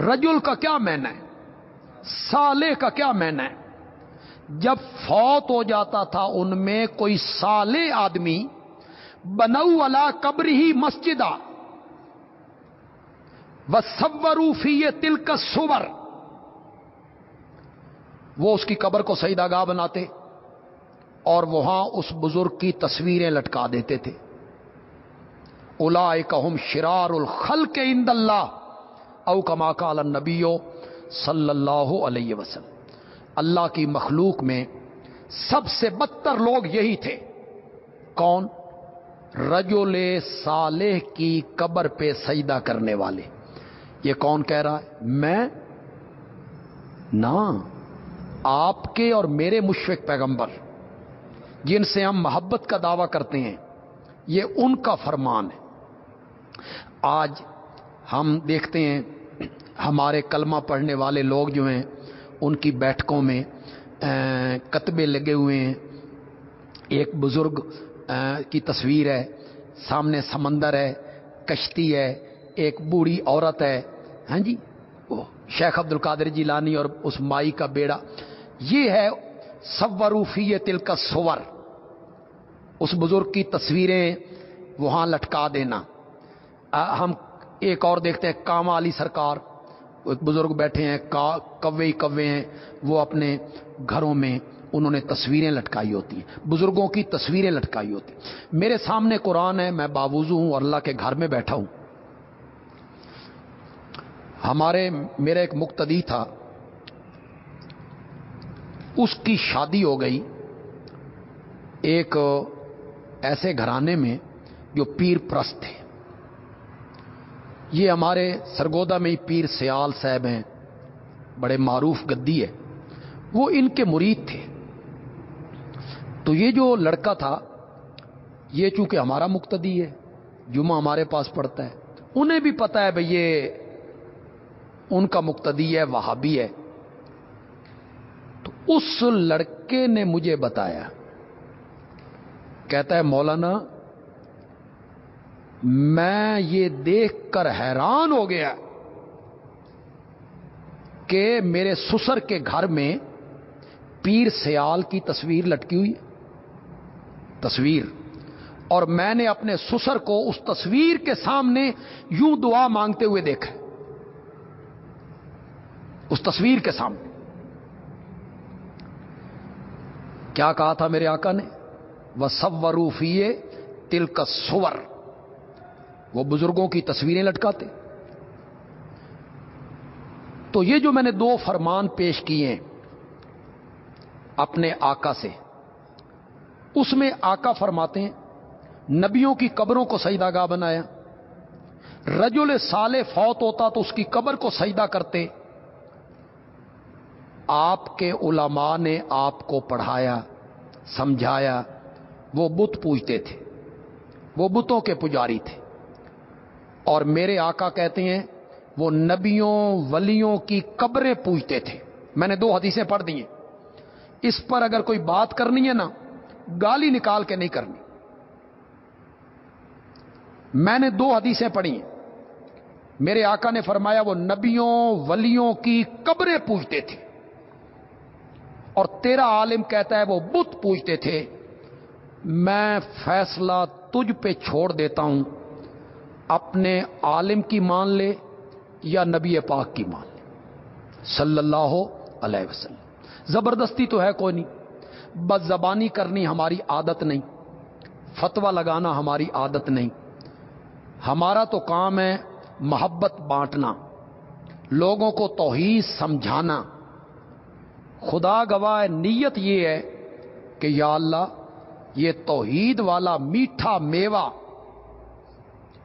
Speaker 1: رجل کا کیا مین ہے؟ سالے کا کیا مین ہے؟ جب فوت ہو جاتا تھا ان میں کوئی سالے آدمی، بنو والا قبر ہی مسجد آ سوروفی تل سور وہ اس کی قبر کو سیدا گاہ بناتے اور وہاں اس بزرگ کی تصویریں لٹکا دیتے تھے۔ الا کہم شرار الخل کے اند اللہ، او کما کال نبیو صلی اللہ علیہ وسلم۔ اللہ کی مخلوق میں سب سے بدتر لوگ یہی تھے۔ کون؟ رجول صالح کی قبر پہ سجدہ کرنے والے۔ یہ کون کہہ رہا ہے؟ میں؟ نہ، آپ کے اور میرے مشفق پیغمبر، جن سے ہم محبت کا دعویٰ کرتے ہیں، یہ ان کا فرمان ہے۔ آج ہم دیکھتے ہیں، ہمارے کلمہ پڑھنے والے لوگ جو ہیں ان کی بیٹھکوں میں کتبے لگے ہوئے ہیں۔ ایک بزرگ کی تصویر ہے۔ سامنے سمندر ہے، کشتی ہے۔ ایک بوڑھی عورت ہے۔ ہاں جی شیخ عبد القادر جی لانی اور اس مائی کا بیڑا۔ یہ ہے سوروفی تل کا سور اس بزرگ کی تصویریں وہاں لٹکا دینا۔ ہم ایک اور دیکھتے ہیں کاما علی سرکار۔ بزرگ بیٹھے ہیں کوے کوے ہیں، وہ اپنے گھروں میں انہوں نے تصویریں لٹکائی ہوتی ہیں، بزرگوں کی تصویریں لٹکائی ہوتی ہیں۔ میرے سامنے قرآن ہے، میں باوضو ہوں اور اللہ کے گھر میں بیٹھا ہوں۔ ہمارے، میرا ایک مقتدی تھا، اس کی شادی ہو گئی ایک ایسے گھرانے میں جو پیر پرست تھے۔ یہ ہمارے سرگودا میں ہی پیر سیال صاحب ہیں، بڑے معروف گدی ہے وہ ان کے مرید تھے۔ تو یہ جو لڑکا تھا، یہ چونکہ ہمارا مقتدی ہے، جمعہ ہمارے پاس پڑتا ہے، انہیں بھی پتا ہے بھائی یہ ان کا مقتدی ہے، وہابی ہے۔ تو اس لڑکے نے مجھے بتایا، کہتا ہے، مولانا میں یہ دیکھ کر حیران ہو گیا کہ میرے سسر کے گھر میں پیر سیال کی تصویر لٹکی ہوئی تصویر۔ اور میں نے اپنے سسر کو اس تصویر کے سامنے یوں دعا مانگتے ہوئے دیکھا۔ اس تصویر کے سامنے۔ کیا کہا تھا میرے آقا نے؟ وہ سب روفیے تل کا سور وہ بزرگوں کی تصویریں لٹکاتے۔ تو یہ جو میں نے دو فرمان پیش کیے اپنے آقا سے، اس میں آقا فرماتے ہیں، نبیوں کی قبروں کو سجدہ گاہ بنایا، رجل سالے فوت ہوتا تو اس کی قبر کو سجدہ کرتے، آپ کے علماء نے آپ کو پڑھایا، سمجھایا، وہ بت پوجتے تھے، وہ بتوں کے پجاری تھے۔ اور میرے آقا کہتے ہیں، وہ نبیوں، ولیوں کی قبریں پوجتے تھے۔ میں نے دو حدیثیں پڑھ دی ہیں۔ اس پر اگر کوئی بات کرنی ہے نا، گالی نکال کے نہیں کرنی۔ میں نے دو حدیثیں پڑھی ہیں۔ میرے آقا نے فرمایا، وہ نبیوں، ولیوں کی قبریں پوجتے تھے۔ اور تیرا عالم کہتا ہے، وہ بت پوجتے تھے۔ میں فیصلہ تجھ پہ چھوڑ دیتا ہوں۔ اپنے عالم کی مان لے یا نبی پاک کی مان لے۔ صلی اللہ علیہ وسلم۔ زبردستی تو ہے کوئی نہیں۔ بس زبانی کرنی ہماری عادت نہیں۔ فتوا لگانا ہماری عادت نہیں۔ ہمارا تو کام ہے محبت بانٹنا۔ لوگوں کو توحید سمجھانا۔ خدا گواہ نیت یہ ہے کہ یا اللہ، یہ توحید والا میٹھا میوہ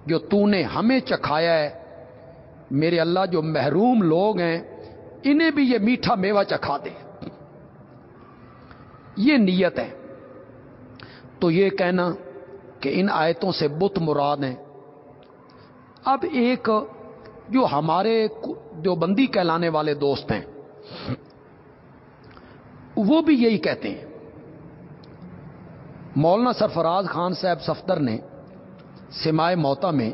Speaker 1: جو تو نے ہمیں چکھایا ہے، میرے اللہ جو محروم لوگ ہیں، انہیں بھی یہ میٹھا میوہ چکھا دے۔ یہ نیت ہے۔ تو یہ کہنا کہ ان آیتوں سے بت مراد ہیں۔ اب ایک جو ہمارے جو بندی کہلانے والے دوست ہیں، وہ بھی یہی کہتے ہیں۔ مولانا سرفراز خان صاحب سفتر نے سمائے موتا میں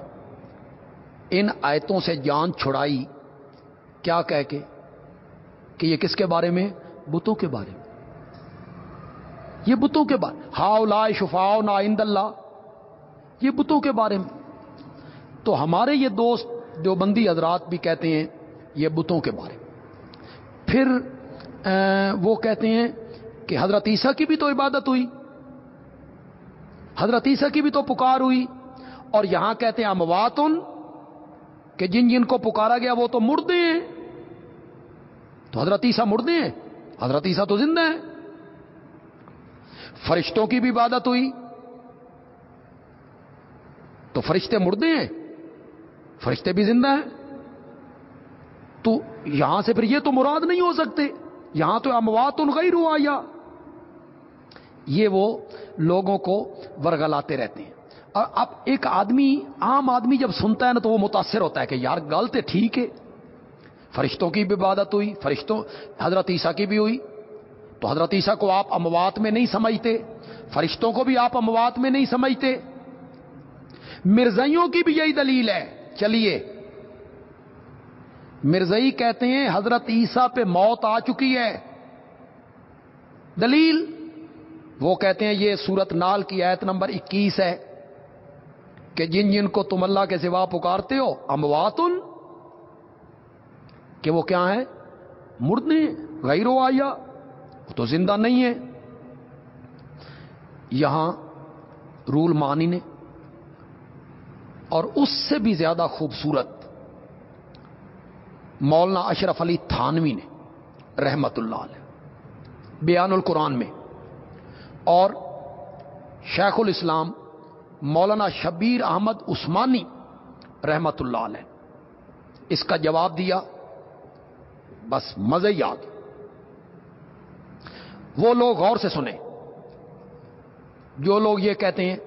Speaker 1: ان آیتوں سے جان چھڑائی، کیا کہہ کے؟ کہ یہ کس کے بارے میں؟ بتوں کے بارے میں۔ یہ بتوں کے بارے ہاؤ لا شفاؤ نا اند اللہ۔ یہ بتوں کے بارے میں۔ تو ہمارے یہ دوست جو بندی حضرات بھی کہتے ہیں یہ بتوں کے بارے میں۔ پھر وہ کہتے ہیں کہ حضرت عیسیٰ کی بھی تو عبادت ہوئی۔ حضرت عیسیٰ کی بھی تو پکار ہوئی۔ اور یہاں کہتے ہیں امواتن کہ جن جن کو پکارا گیا وہ تو مردے ہیں۔ تو حضرت عیسیٰ مردے ہیں، حضرت عیسیٰ تو زندہ ہیں۔ فرشتوں کی بھی عبادت ہوئی۔ تو فرشتے مردے ہیں، فرشتے بھی زندہ ہیں۔ تو یہاں سے پھر یہ تو مراد نہیں ہو سکتے۔ یہاں تو اموات ان غیر آیا یہ وہ لوگوں کو ورگلاتے رہتے ہیں۔ اور اب ایک آدمی، عام آدمی جب سنتا ہے نا تو وہ متاثر ہوتا ہے کہ یار غلط ہے ٹھیک ہے۔ فرشتوں کی بھی عبادت ہوئی، فرشتوں، حضرت عیسیٰ کی بھی ہوئی۔ تو حضرت عیسیٰ کو آپ اموات میں نہیں سمجھتے، فرشتوں کو بھی آپ اموات میں نہیں سمجھتے۔ مرزائیوں کی بھی یہی دلیل ہے۔ چلیے مرزئی کہتے ہیں حضرت عیسیٰ پہ موت آ چکی ہے۔ دلیل، وہ کہتے ہیں یہ سورت نال کی ایت نمبر اکیس ہے۔ کہ جن جن کو تم اللہ کے سوا پکارتے ہو، امواتن، کہ وہ کیا ہے مردے، غیر آیا تو زندہ نہیں ہے یہاں رول مانی نے، اور اس سے بھی زیادہ خوبصورت مولانا اشرف علی تھانوی نے، رحمت اللہ علیہ، بیان القرآن میں، اور شیخ الاسلام مولانا شبیر احمد عثمانی رحمت اللہ علیہ اس کا جواب دیا۔ بس مزے یاد۔ وہ لوگ غور سے سنیں۔ جو لوگ یہ کہتے ہیں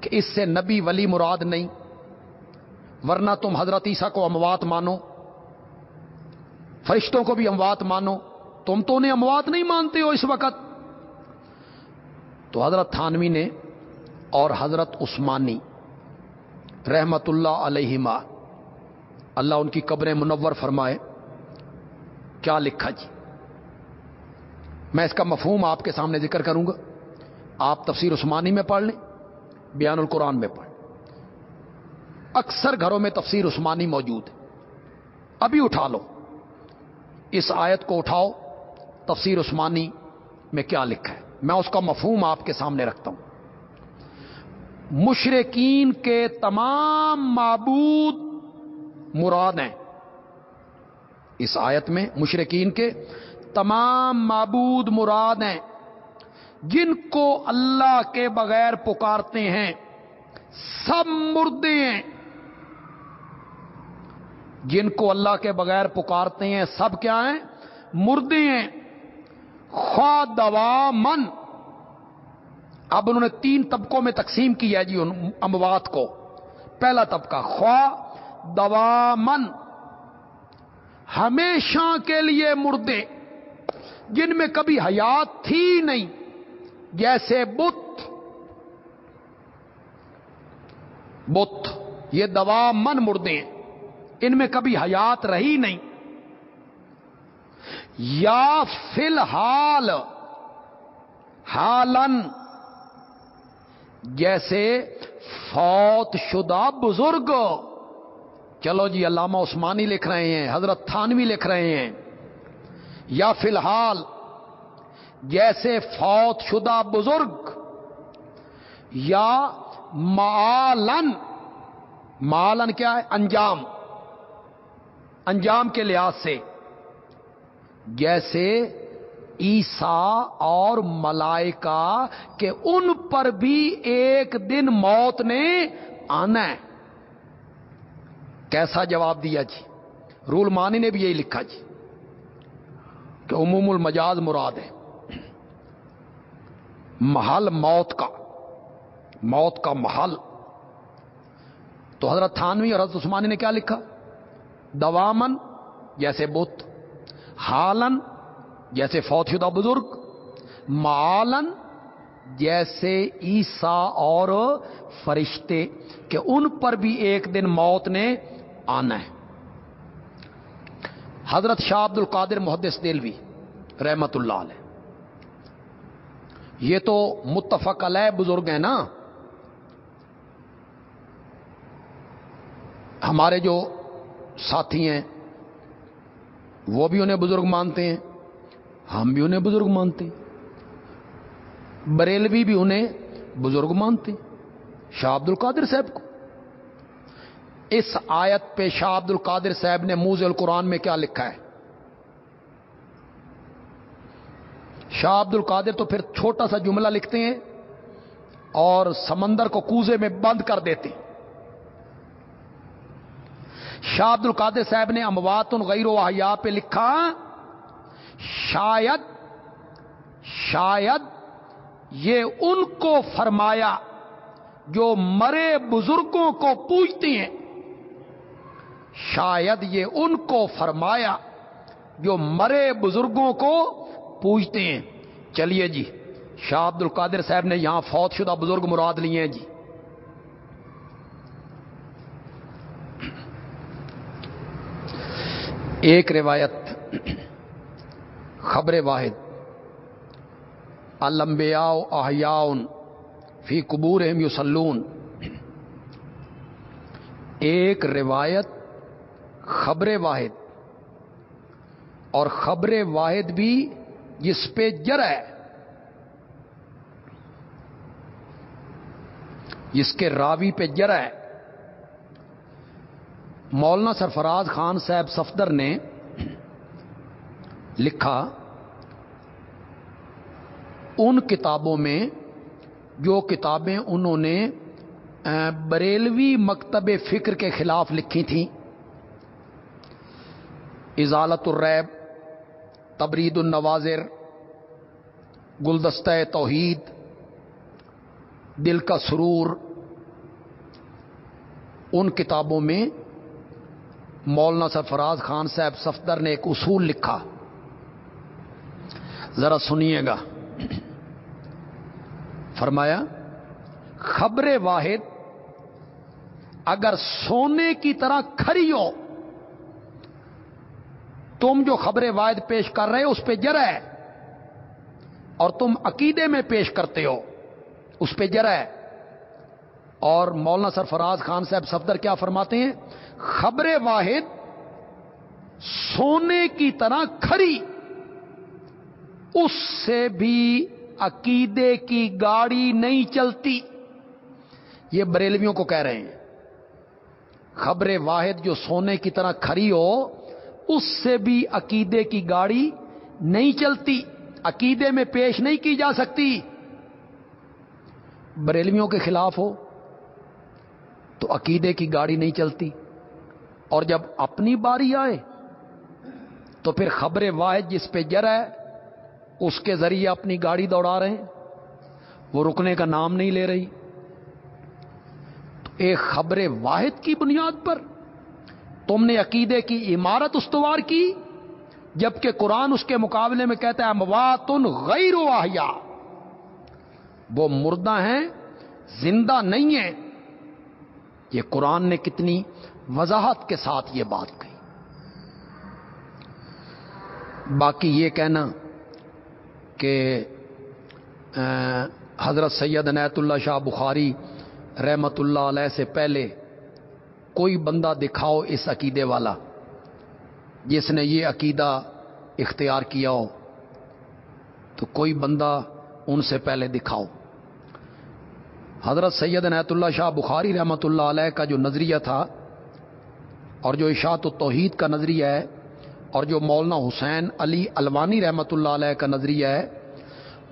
Speaker 1: کہ اس سے نبی ولی مراد نہیں، ورنہ تم حضرت عیسیٰ کو اموات مانو، فرشتوں کو بھی اموات مانو۔ تم تو انہیں اموات نہیں مانتے ہو اس وقت۔ تو حضرت تھانوی نے اور حضرت عثمانی رحمت اللہ علیہما، اللہ ان کی قبریں منور فرمائے، کیا لکھا جی؟ میں اس کا مفہوم آپ کے سامنے ذکر کروں گا۔ آپ تفسیر عثمانی میں پڑھ لیں، بیان القرآن میں پڑھ اکثر گھروں میں تفسیر عثمانی موجود ہے۔ ابھی اٹھا لو۔ اس آیت کو اٹھاؤ، تفسیر عثمانی میں کیا لکھا ہے۔ میں اس کا مفہوم آپ کے سامنے رکھتا ہوں۔ مشرقین کے تمام معبود مراد ہیں۔ اس آیت میں مشرقین کے تمام معبود مراد ہیں۔ جن کو اللہ کے بغیر پکارتے ہیں، سب مردے ہیں۔ جن کو اللہ کے بغیر پکارتے ہیں، سب کیا ہیں؟ مردے ہیں۔ خواہ دوا من اب انہوں نے تین طبقوں میں تقسیم کیا ہے جی ان اموات کو۔ پہلا طبقہ خواہ دوا من ہمیشہ کے لیے مردے، جن میں کبھی حیات تھی نہیں، جیسے بت۔ بت، یہ دوا من مردے ہیں۔ ان میں کبھی حیات رہی نہیں۔ یا فی الحال، حالن۔ جیسے فوت شدہ بزرگ۔ چلو جی علامہ عثمانی لکھ رہے ہیں، حضرت تھانوی لکھ رہے ہیں۔ یا فی الحال، جیسے فوت شدہ بزرگ یا مالن مالن کیا ہے؟ انجام۔ انجام کے لحاظ سے۔ جیسے عیسا اور ملائکہ کہ ان پر بھی ایک دن موت نے آنا ہے۔ کیسا جواب دیا جی؟ رول مانی نے بھی یہی لکھا جی کہ عموم المجاز مراد ہے۔ محل موت کا موت کا محل۔ تو حضرت تھانوی اور حضرت عثمانی نے کیا لکھا؟ دوامن، جیسے بت ہالن جیسے فوت شدہ بزرگ مالن جیسے عیسا اور فرشتے کہ ان پر بھی ایک دن موت نے آنا ہے۔ حضرت شاہ عبد القادر محدث دلوی رحمت اللہ علیہ۔ یہ تو متفق علیہ بزرگ ہیں نا۔ ہمارے جو ساتھی ہیں، وہ بھی انہیں بزرگ مانتے ہیں۔ ہم بھی انہیں بزرگ مانتے بریلوی بھی انہیں بزرگ مانتے شاہ عبد القادر صاحب کو۔ اس آیت پہ شاہ عبد القادر صاحب نے موز القرآن میں کیا لکھا ہے؟ شاہ عبد القادر تو پھر چھوٹا سا جملہ لکھتے ہیں اور سمندر کو کوزے میں بند کر دیتے ہیں۔ شاہ عبد القادر صاحب نے اموات غیر و حیا پہ لکھا شاید شاید یہ ان کو فرمایا جو مرے بزرگوں کو پوچھتے ہیں۔ شاید یہ ان کو فرمایا جو مرے بزرگوں کو پوچھتے ہیں۔ چلیے جی شاہ عبد القادر صاحب نے یہاں فوت شدہ بزرگ مراد لیے ہیں جی۔ ایک روایت خبر واحد المبیا احیاؤن فی قبور یوسلون ایک روایت خبر واحد، اور خبر واحد بھی جس پہ جر ہے، جس کے راوی پہ جر ہے۔ مولانا سرفراز خان صاحب صفدر نے لکھا، ان کتابوں میں جو کتابیں انہوں نے بریلوی مکتب فکر کے خلاف لکھی تھیں۔ ازالت الریب، تبرید النوازر، گلدستہ توحید، دل کا سرور، ان کتابوں میں مولانا سرفراز خان صاحب صفدر نے ایک اصول لکھا۔ ذرا سنیے گا۔ فرمایا، خبر واحد اگر سونے کی طرح کھری ہو، تم جو خبر واحد پیش کر رہے ہو، اس پہ جر ہے، اور تم عقیدے میں پیش کرتے ہو، اس پہ جر ہے۔ اور مولانا سرفراز خان صاحب صفدر کیا فرماتے ہیں؟ خبر واحد سونے کی طرح کھری اس سے بھی عقیدے کی گاڑی نہیں چلتی۔ یہ بریلویوں کو کہہ رہے ہیں۔ خبر واحد جو سونے کی طرح کھری ہو، اس سے بھی عقیدے کی گاڑی نہیں چلتی۔ عقیدے میں پیش نہیں کی جا سکتی۔ بریلویوں کے خلاف ہو تو عقیدے کی گاڑی نہیں چلتی۔ اور جب اپنی باری آئے تو پھر خبر واحد جس پہ جر ہے اس کے ذریعے اپنی گاڑی دوڑا رہے ہیں۔ وہ رکنے کا نام نہیں لے رہی۔ تو ایک خبر واحد کی بنیاد پر تم نے عقیدے کی عمارت استوار کی، جبکہ قرآن اس کے مقابلے میں کہتا ہے مواتن غیر واہیا وہ مردہ ہیں، زندہ نہیں ہیں۔ یہ قرآن نے کتنی وضاحت کے ساتھ یہ بات کہی۔ باقی یہ کہنا کہ حضرت سید نیت اللہ شاہ بخاری رحمت اللہ علیہ سے پہلے کوئی بندہ دکھاؤ اس عقیدے والا جس نے یہ عقیدہ اختیار کیا ہو، تو کوئی بندہ ان سے پہلے دکھاؤ۔ حضرت سید نیت اللہ شاہ بخاری رحمۃ اللہ علیہ کا جو نظریہ تھا اور جو اشاعت و توحید کا نظریہ ہے اور جو مولانا حسین علی الوانی رحمۃ اللہ علیہ کا نظریہ ہے،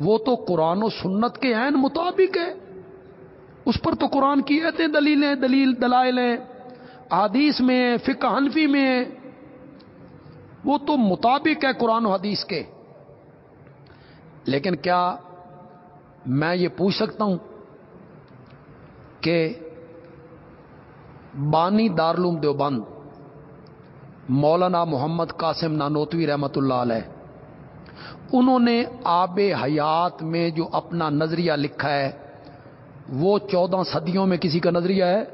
Speaker 1: وہ تو قرآن و سنت کے عین مطابق ہے۔ اس پر تو قرآن کی ایتے دلیلیں، دلیل، دلائل ہیں۔ حدیث میں فقہ حنفی میں وہ تو مطابق ہے قرآن و حدیث کے۔ لیکن کیا میں یہ پوچھ سکتا ہوں کہ بانی دارلوم دیوبند مولانا محمد قاسم نانوتوی رحمت اللہ علیہ۔ انہوں نے آب حیات میں جو اپنا نظریہ لکھا ہے، وہ چودہ صدیوں میں کسی کا نظریہ ہے؟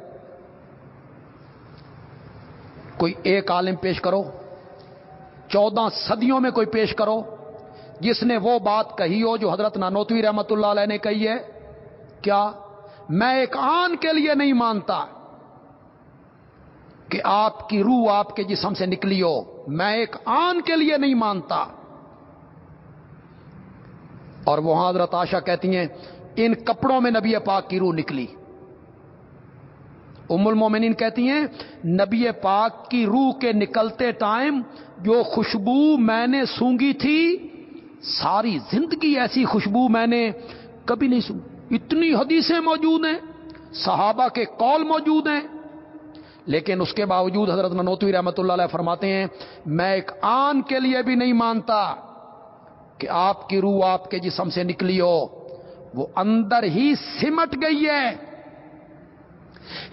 Speaker 1: کوئی ایک عالم پیش کرو، چودہ صدیوں میں کوئی پیش کرو، جس نے وہ بات کہی ہو جو حضرت نانوتوی رحمت اللہ علیہ نے کہی ہے، کیا میں ایک آن کے لیے نہیں مانتا؟ کہ آپ کی روح آپ کے جسم سے نکلی ہو۔ میں ایک آن کے لیے نہیں مانتا۔ اور وہاں حضرت آشا کہتی ہیں، ان کپڑوں میں نبی پاک کی روح نکلی۔ ام المومنین کہتی ہیں، نبی پاک کی روح کے نکلتے ٹائم جو خوشبو میں نے سونگی تھی، ساری زندگی ایسی خوشبو میں نے کبھی نہیں سنگی اتنی حدیثیں موجود ہیں، صحابہ کے کال موجود ہیں۔ لیکن اس کے باوجود حضرت ننوتوی رحمت اللہ علیہ فرماتے ہیں، میں ایک آن کے لیے بھی نہیں مانتا کہ آپ کی روح آپ کے جسم سے نکلی ہو، وہ اندر ہی سمٹ گئی ہے۔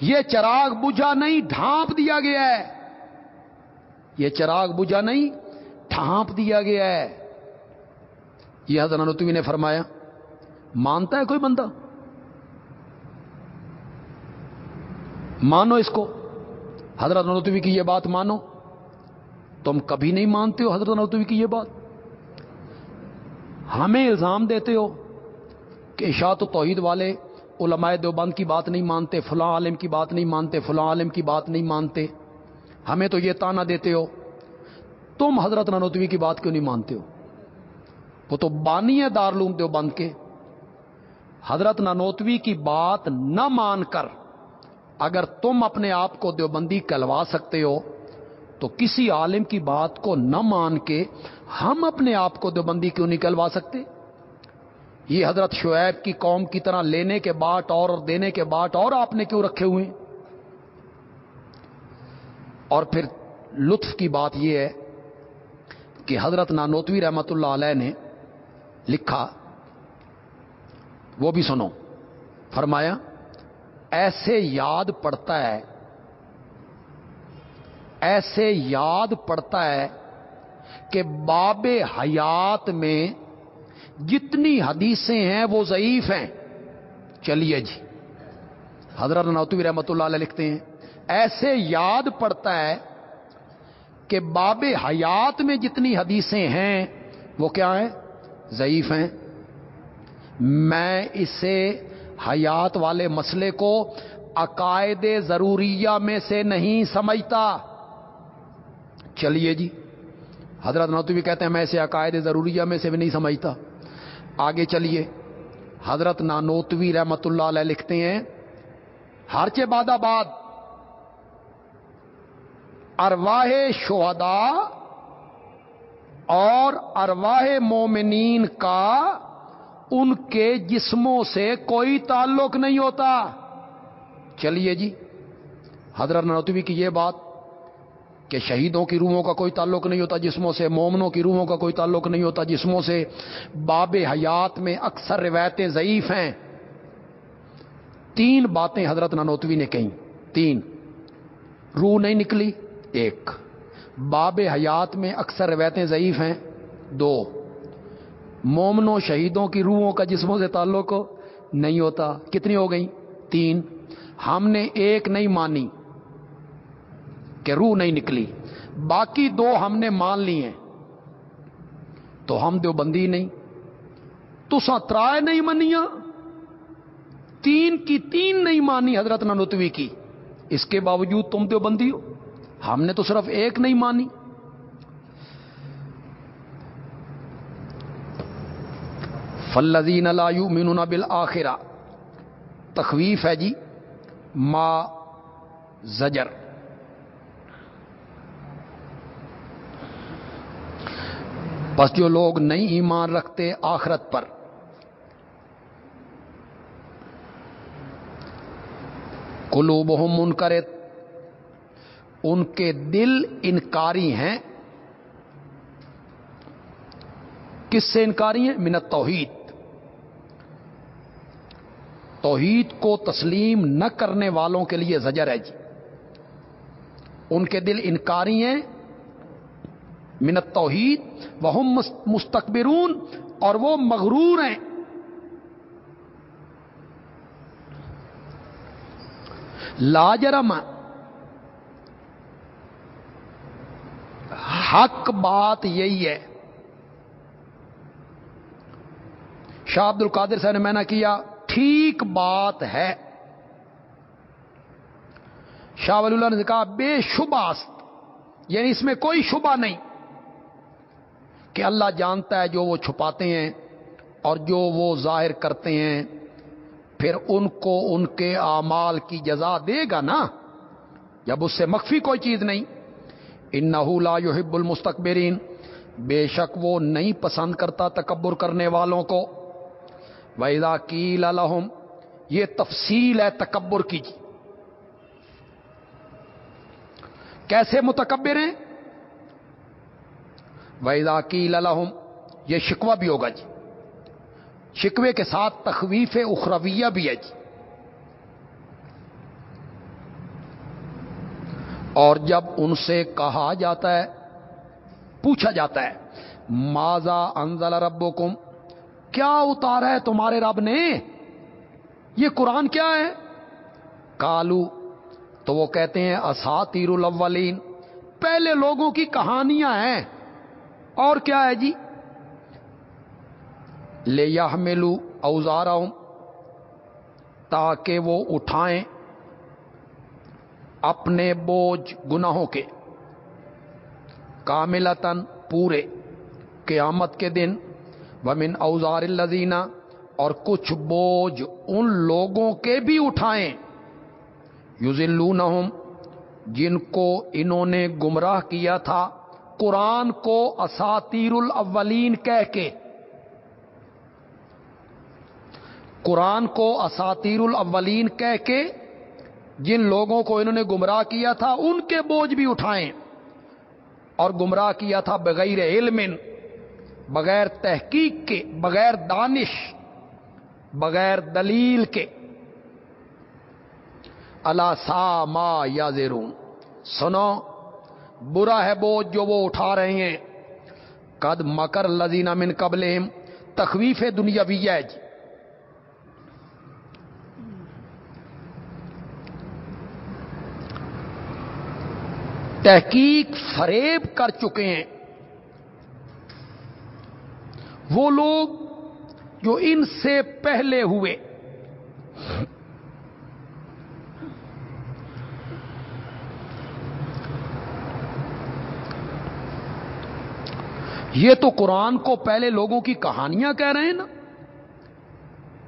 Speaker 1: یہ چراغ بجھا نہیں، ڈھانپ دیا گیا ہے۔ یہ چراغ بجھا نہیں، ڈھانپ دیا گیا ہے۔ یہ حضرت ننوتوی نے فرمایا، مانتا ہے کوئی بندہ؟ مانو اس کو۔ حضرت نوتوی کی یہ بات مانو؟ تم کبھی نہیں مانتے ہو حضرت نوتوی کی یہ بات؟ ہمیں الزام دیتے ہو کہ اشاعت و توحید والے علماء دیوبند کی بات نہیں مانتے، فلاں عالم کی بات نہیں مانتے، فلاں عالم کی بات نہیں مانتے۔ ہمیں تو یہ تانا دیتے ہو، تم حضرت ننوتوی کی بات کیوں نہیں مانتے ہو؟ وہ تو بانی ہے دارلوم دیوبند کے۔ حضرت ننوتوی کی بات نہ مان کر اگر تم اپنے آپ کو دیوبندی کلوا سکتے ہو، تو کسی عالم کی بات کو نہ مان کے ہم اپنے آپ کو دیوبندی کیوں نکلوا سکتے؟ یہ حضرت شعیب کی قوم کی طرح لینے کے باٹ اور دینے کے باٹ اور آپ نے کیوں رکھے ہوئے اور پھر لطف کی بات یہ ہے کہ حضرت نانوتوی رحمت اللہ علیہ نے لکھا، وہ بھی سنو، فرمایا ایسے یاد پڑتا ہے، ایسے یاد پڑتا ہے کہ باب حیات میں جتنی حدیثیں ہیں وہ ضعیف ہیں۔ چلیے جی حضرت نوتوی رحمت اللہ علیہ لکھتے ہیں، ایسے یاد پڑتا ہے کہ باب حیات میں جتنی حدیثیں ہیں وہ کیا ہیں؟ ضعیف ہیں۔ میں اسے حیات والے مسئلے کو عقائد ضروریہ میں سے نہیں سمجھتا۔ چلیے جی حضرت نوتوی کہتے ہیں میں اسے عقائد ضروریہ میں سے بھی نہیں سمجھتا۔ آگے چلیے، حضرت نانوتوی رحمت اللہ علیہ لکھتے ہیں، ہر چے باد آباد ارواہ شہدا اور ارواہ مومنین کا ان کے جسموں سے کوئی تعلق نہیں ہوتا۔ چلیے جی حضرت نروتوی کی یہ بات کہ شہیدوں کی روحوں کا کوئی تعلق نہیں ہوتا، جسموں سے، مومنوں کی روحوں کا کوئی تعلق نہیں ہوتا، جسموں سے باب حیات میں اکثر روایتیں ضعیف ہیں۔ تین باتیں حضرت ننوتوی نے کہیں۔ تین۔ روح نہیں نکلی، ایک۔ باب حیات میں اکثر روایتیں ضعیف ہیں۔ دو۔ مومنوں شہیدوں کی روحوں کا جسموں سے تعلق نہیں ہوتا۔ کتنی ہو گئی تین۔ ہم نے ایک نہیں مانی کہ روح نہیں نکلی۔ باقی دو ہم نے مان لی ہیں۔ تو ہم دو بندی نہیں۔ تو سترائے نہیں منیا تین کی تین نہیں مانی حضرت ننوتوی کی۔ اس کے باوجود تم دو بندی ہو۔ ہم نے تو صرف ایک نہیں مانی۔ فلزین لایو مین بل آخرا تخویف ہے جی ما زجر۔ بس جو لوگ نہیں ایمان رکھتے آخرت پر کلو بہم ان کرے ان کے دل انکاری ہیں۔ کس سے انکاری ہیں؟ منت توحید توحید کو تسلیم نہ کرنے والوں کے لیے زجر ہے جی۔ ان کے دل انکاری ہیں۔ منت توحید وہ مستقبرون اور وہ مغرور ہیں۔ لاجرم حق بات یہی ہے۔ شاہ عبد القادر صاحب نے میں نے کیا۔ ٹھیک بات ہے۔ شاہ ولی اللہ نے کہا، بے شبہ یعنی اس میں کوئی شبہ نہیں کہ اللہ جانتا ہے جو وہ چھپاتے ہیں اور جو وہ ظاہر کرتے ہیں، پھر ان کو ان کے اعمال کی جزا دے گا نا؟ جب اس سے مخفی کوئی چیز نہیں۔ ان لا یحب المستقبرین بے شک وہ نہیں پسند کرتا تکبر کرنے والوں کو۔ ویدا کیل الحم یہ تفصیل ہے تکبر کی۔ جی کیسے متکبر ہیں؟ ویدا کیل الحم یہ شکوہ بھی ہوگا جی۔ شکوے کے ساتھ تخویف اخرویہ بھی ہے جی۔ اور جب ان سے کہا جاتا ہے، پوچھا جاتا ہے ماضا انزل ربکم؟ کیا اتارا ہے تمہارے رب نے؟ یہ قرآن کیا ہے؟ کالو تو وہ کہتے ہیں اساتیر الاولین۔ پہلے لوگوں کی کہانیاں ہیں۔ اور کیا ہے جی؟ لے یا ملو اوزارا تاکہ وہ اٹھائیں اپنے بوجھ گناہوں کے۔ کاملتن پورے، قیامت کے دن ومن اوزار الزینہ اور کچھ بوجھ ان لوگوں کے بھی اٹھائیں۔ یوزلونہم جن کو انہوں نے گمراہ کیا تھا، قرآن کو اساتیر الاولین کہہ کے۔ قرآن کو اساتیر الاولین کہہ کے، جن لوگوں کو انہوں نے گمراہ کیا تھا، ان کے بوجھ بھی اٹھائیں۔ اور گمراہ کیا تھا بغیر علم۔ بغیر تحقیق کے، بغیر دانش، بغیر دلیل کے۔ اللہ سا ما یا زیرون سنو، برا ہے بوجھ جو وہ اٹھا رہے ہیں۔ قد مکر لذینہ من قبل تخویف دنیا بھی ہے جی۔ تحقیق فریب کر چکے ہیں۔ وہ لوگ جو ان سے پہلے ہوئے۔ یہ تو قرآن کو پہلے لوگوں کی کہانیاں کہہ رہے ہیں نا۔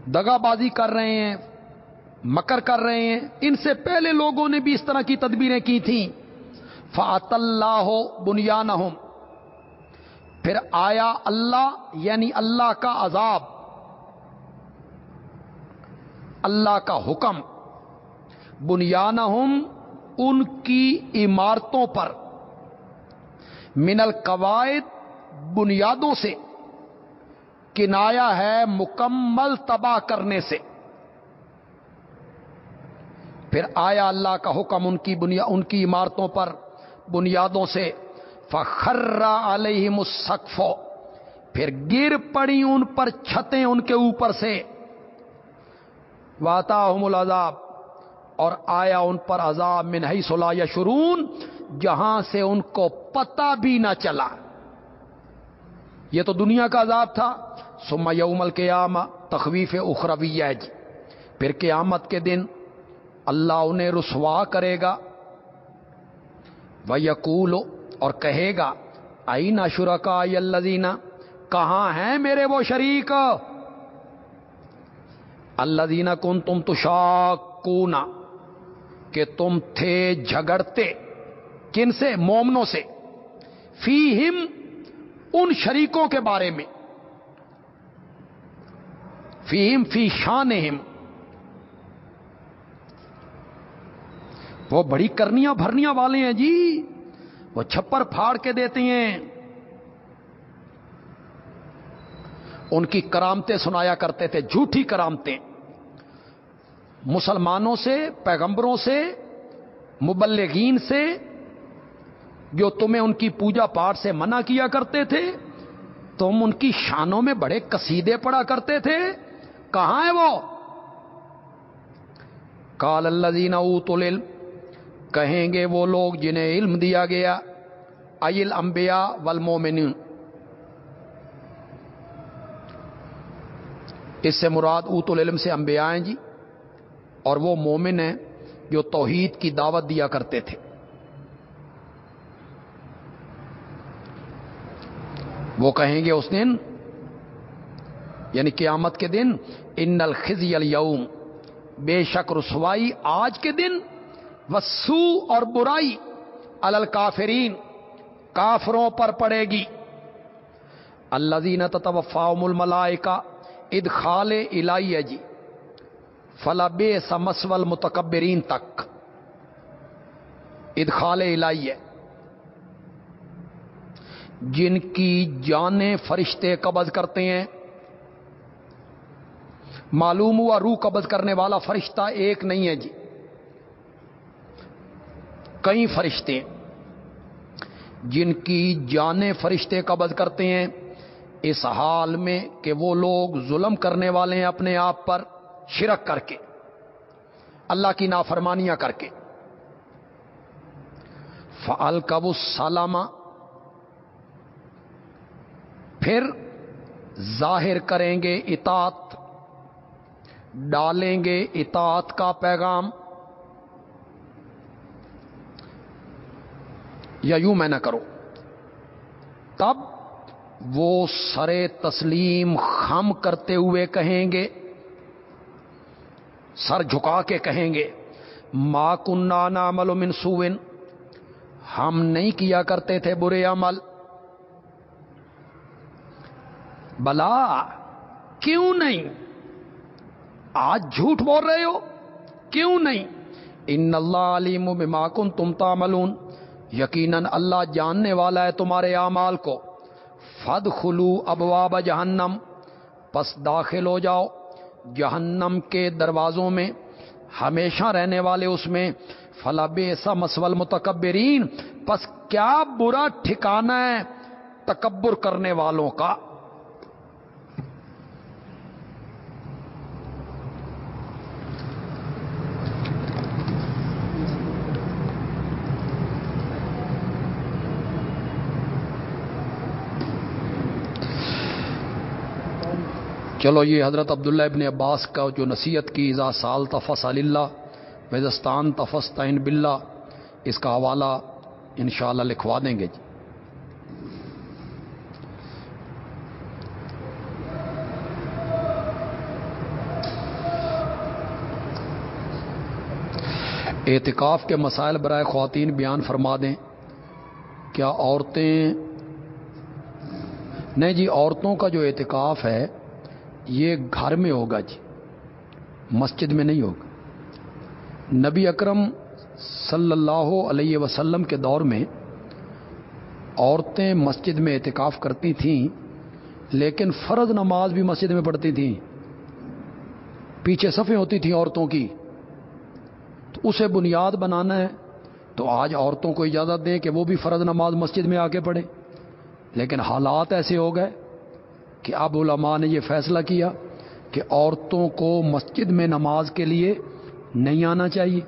Speaker 1: دگا بازی کر رہے ہیں، مکر کر رہے ہیں۔ ان سے پہلے لوگوں نے بھی اس طرح کی تدبیریں کی تھیں۔ فعت اللہ ہو پھر آیا اللہ یعنی اللہ کا عذاب، اللہ کا حکم بنیان ان کی عمارتوں پر، من القواعد بنیادوں سے، کنایا ہے مکمل تباہ کرنے سے۔ پھر آیا اللہ کا حکم ان کی بنیا، ان کی عمارتوں پر، بنیادوں سے۔ فخرا علیہ مسقف پھر گر پڑی ان پر چھتیں ان کے اوپر سے۔ واتا العذاب، اور آیا ان پر عذاب میں نہیں سلا یا شرون جہاں سے ان کو پتہ بھی نہ چلا۔ یہ تو دنیا کا عذاب تھا۔ سما یومل قیام تخویف اخرویہ جی پھر قیامت کے دن اللہ انہیں رسوا کرے گا۔ وہ یقول اور کہے گا آئی نہ شرکا الزینہ کہاں ہیں میرے وہ شریک؟ اللہ دینا کن تم تشاکونا کہ تم تھے جھگڑتے، کن سے؟ مومنوں سے. فی ہم ان شریکوں کے بارے میں. فیم فی شان وہ بڑی کرنیاں بھرنیاں والے ہیں جی. وہ چھپر پھاڑ کے دیتے ہیں۔ ان کی کرامتیں سنایا کرتے تھے جھوٹی کرامتیں۔ مسلمانوں سے، پیغمبروں سے، مبلغین سے، جو تمہیں ان کی پوجا پاٹ سے منع کیا کرتے تھے، تم ان کی شانوں میں بڑے کسیدے پڑا کرتے تھے۔ کہاں ہے وہ؟ کال اللہ دینا کہیں گے وہ لوگ جنہیں علم دیا گیا ایل امبیا والمومن اس سے مراد اوت العلم سے انبیاء ہیں جی اور وہ مومن ہیں جو توحید کی دعوت دیا کرتے تھے۔ وہ کہیں گے اس دن یعنی قیامت کے دن، ان الخزی الیوم۔ بے شک رسوائی آج کے دن وسو اور برائی الکافرین کافروں پر پڑے گی۔ اللہ زین تفام الملائے کا ادخال الہی جی فلا بے سمسول متکبرین تک۔ ادخال الہی ہے جن کی جانیں فرشتے قبض کرتے ہیں۔ معلوم ہوا روح قبض کرنے والا فرشتہ ایک نہیں ہے جی۔ کئی فرشتے جن کی جانیں فرشتے قبض کرتے ہیں، اس حال میں کہ وہ لوگ ظلم کرنے والے ہیں اپنے آپ پر شرک کر کے، اللہ کی نافرمانیاں کر کے۔ فعال کب سالامہ پھر ظاہر کریں گے اطاعت، ڈالیں گے اطاعت کا پیغام۔ یا یوں میں نہ کرو تب وہ سرے تسلیم خم کرتے ہوئے کہیں گے، سر جھکا کے کہیں گے، ما کنہ نامل و منسوین ہم نہیں کیا کرتے تھے برے عمل۔ بلا، کیوں نہیں؟ آج جھوٹ بول رہے ہو، کیوں نہیں؟ ان اللہ علیم میں ماکن تم تاملون یقیناً اللہ جاننے والا ہے تمہارے اعمال کو۔ فد خلو ابواب جہنم۔ پس داخل ہو جاؤ۔ جہنم کے دروازوں میں، ہمیشہ رہنے والے اس میں۔ فلاب ایسا مسول متکبرین پس کیا برا ٹھکانا ہے تکبر کرنے والوں کا۔ چلو، یہ حضرت عبداللہ ابن عباس کا جو نصیحت کی، اذا سال تفس اللہ وزستان تفستین بلّہ اس کا حوالہ انشاءاللہ لکھوا دیں گے جی۔ اعتکاف کے مسائل برائے خواتین بیان فرما دیں۔ کیا عورتیں، نہیں جی عورتوں کا جو اعتکاف ہے یہ گھر میں ہوگا جی مسجد میں نہیں ہوگا۔ نبی اکرم صلی اللہ علیہ وسلم کے دور میں عورتیں مسجد میں اعتکاف کرتی تھیں، لیکن فرض نماز بھی مسجد میں پڑھتی تھیں۔ پیچھے صفیں ہوتی تھیں عورتوں کی۔ تو اسے بنیاد بنانا ہے۔ تو آج عورتوں کو اجازت دیں کہ وہ بھی فرض نماز مسجد میں آ کے پڑھیں۔ لیکن حالات ایسے ہو گئے کہ اب علماء نے یہ فیصلہ کیا کہ عورتوں کو مسجد میں نماز کے لیے نہیں آنا چاہیے،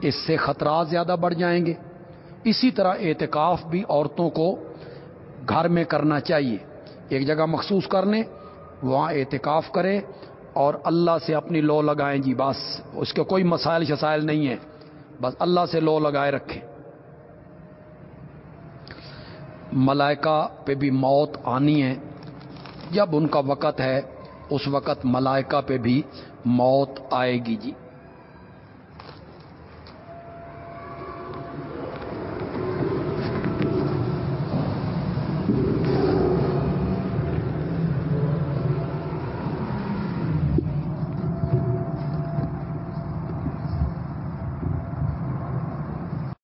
Speaker 1: اس سے خطرات زیادہ بڑھ جائیں گے۔ اسی طرح اعتکاف بھی عورتوں کو گھر میں کرنا چاہیے۔ ایک جگہ مخصوص کر لیں، وہاں اعتکاف کریں اور اللہ سے اپنی لو لگائیں۔ جی بس، اس کے کوئی مسائل شسائل نہیں ہیں۔ بس اللہ سے لو لگائے رکھیں۔ ملائکہ پہ بھی موت آنی ہے۔ جب ان کا وقت ہے اس وقت ملائکہ پہ بھی موت آئے گی جی۔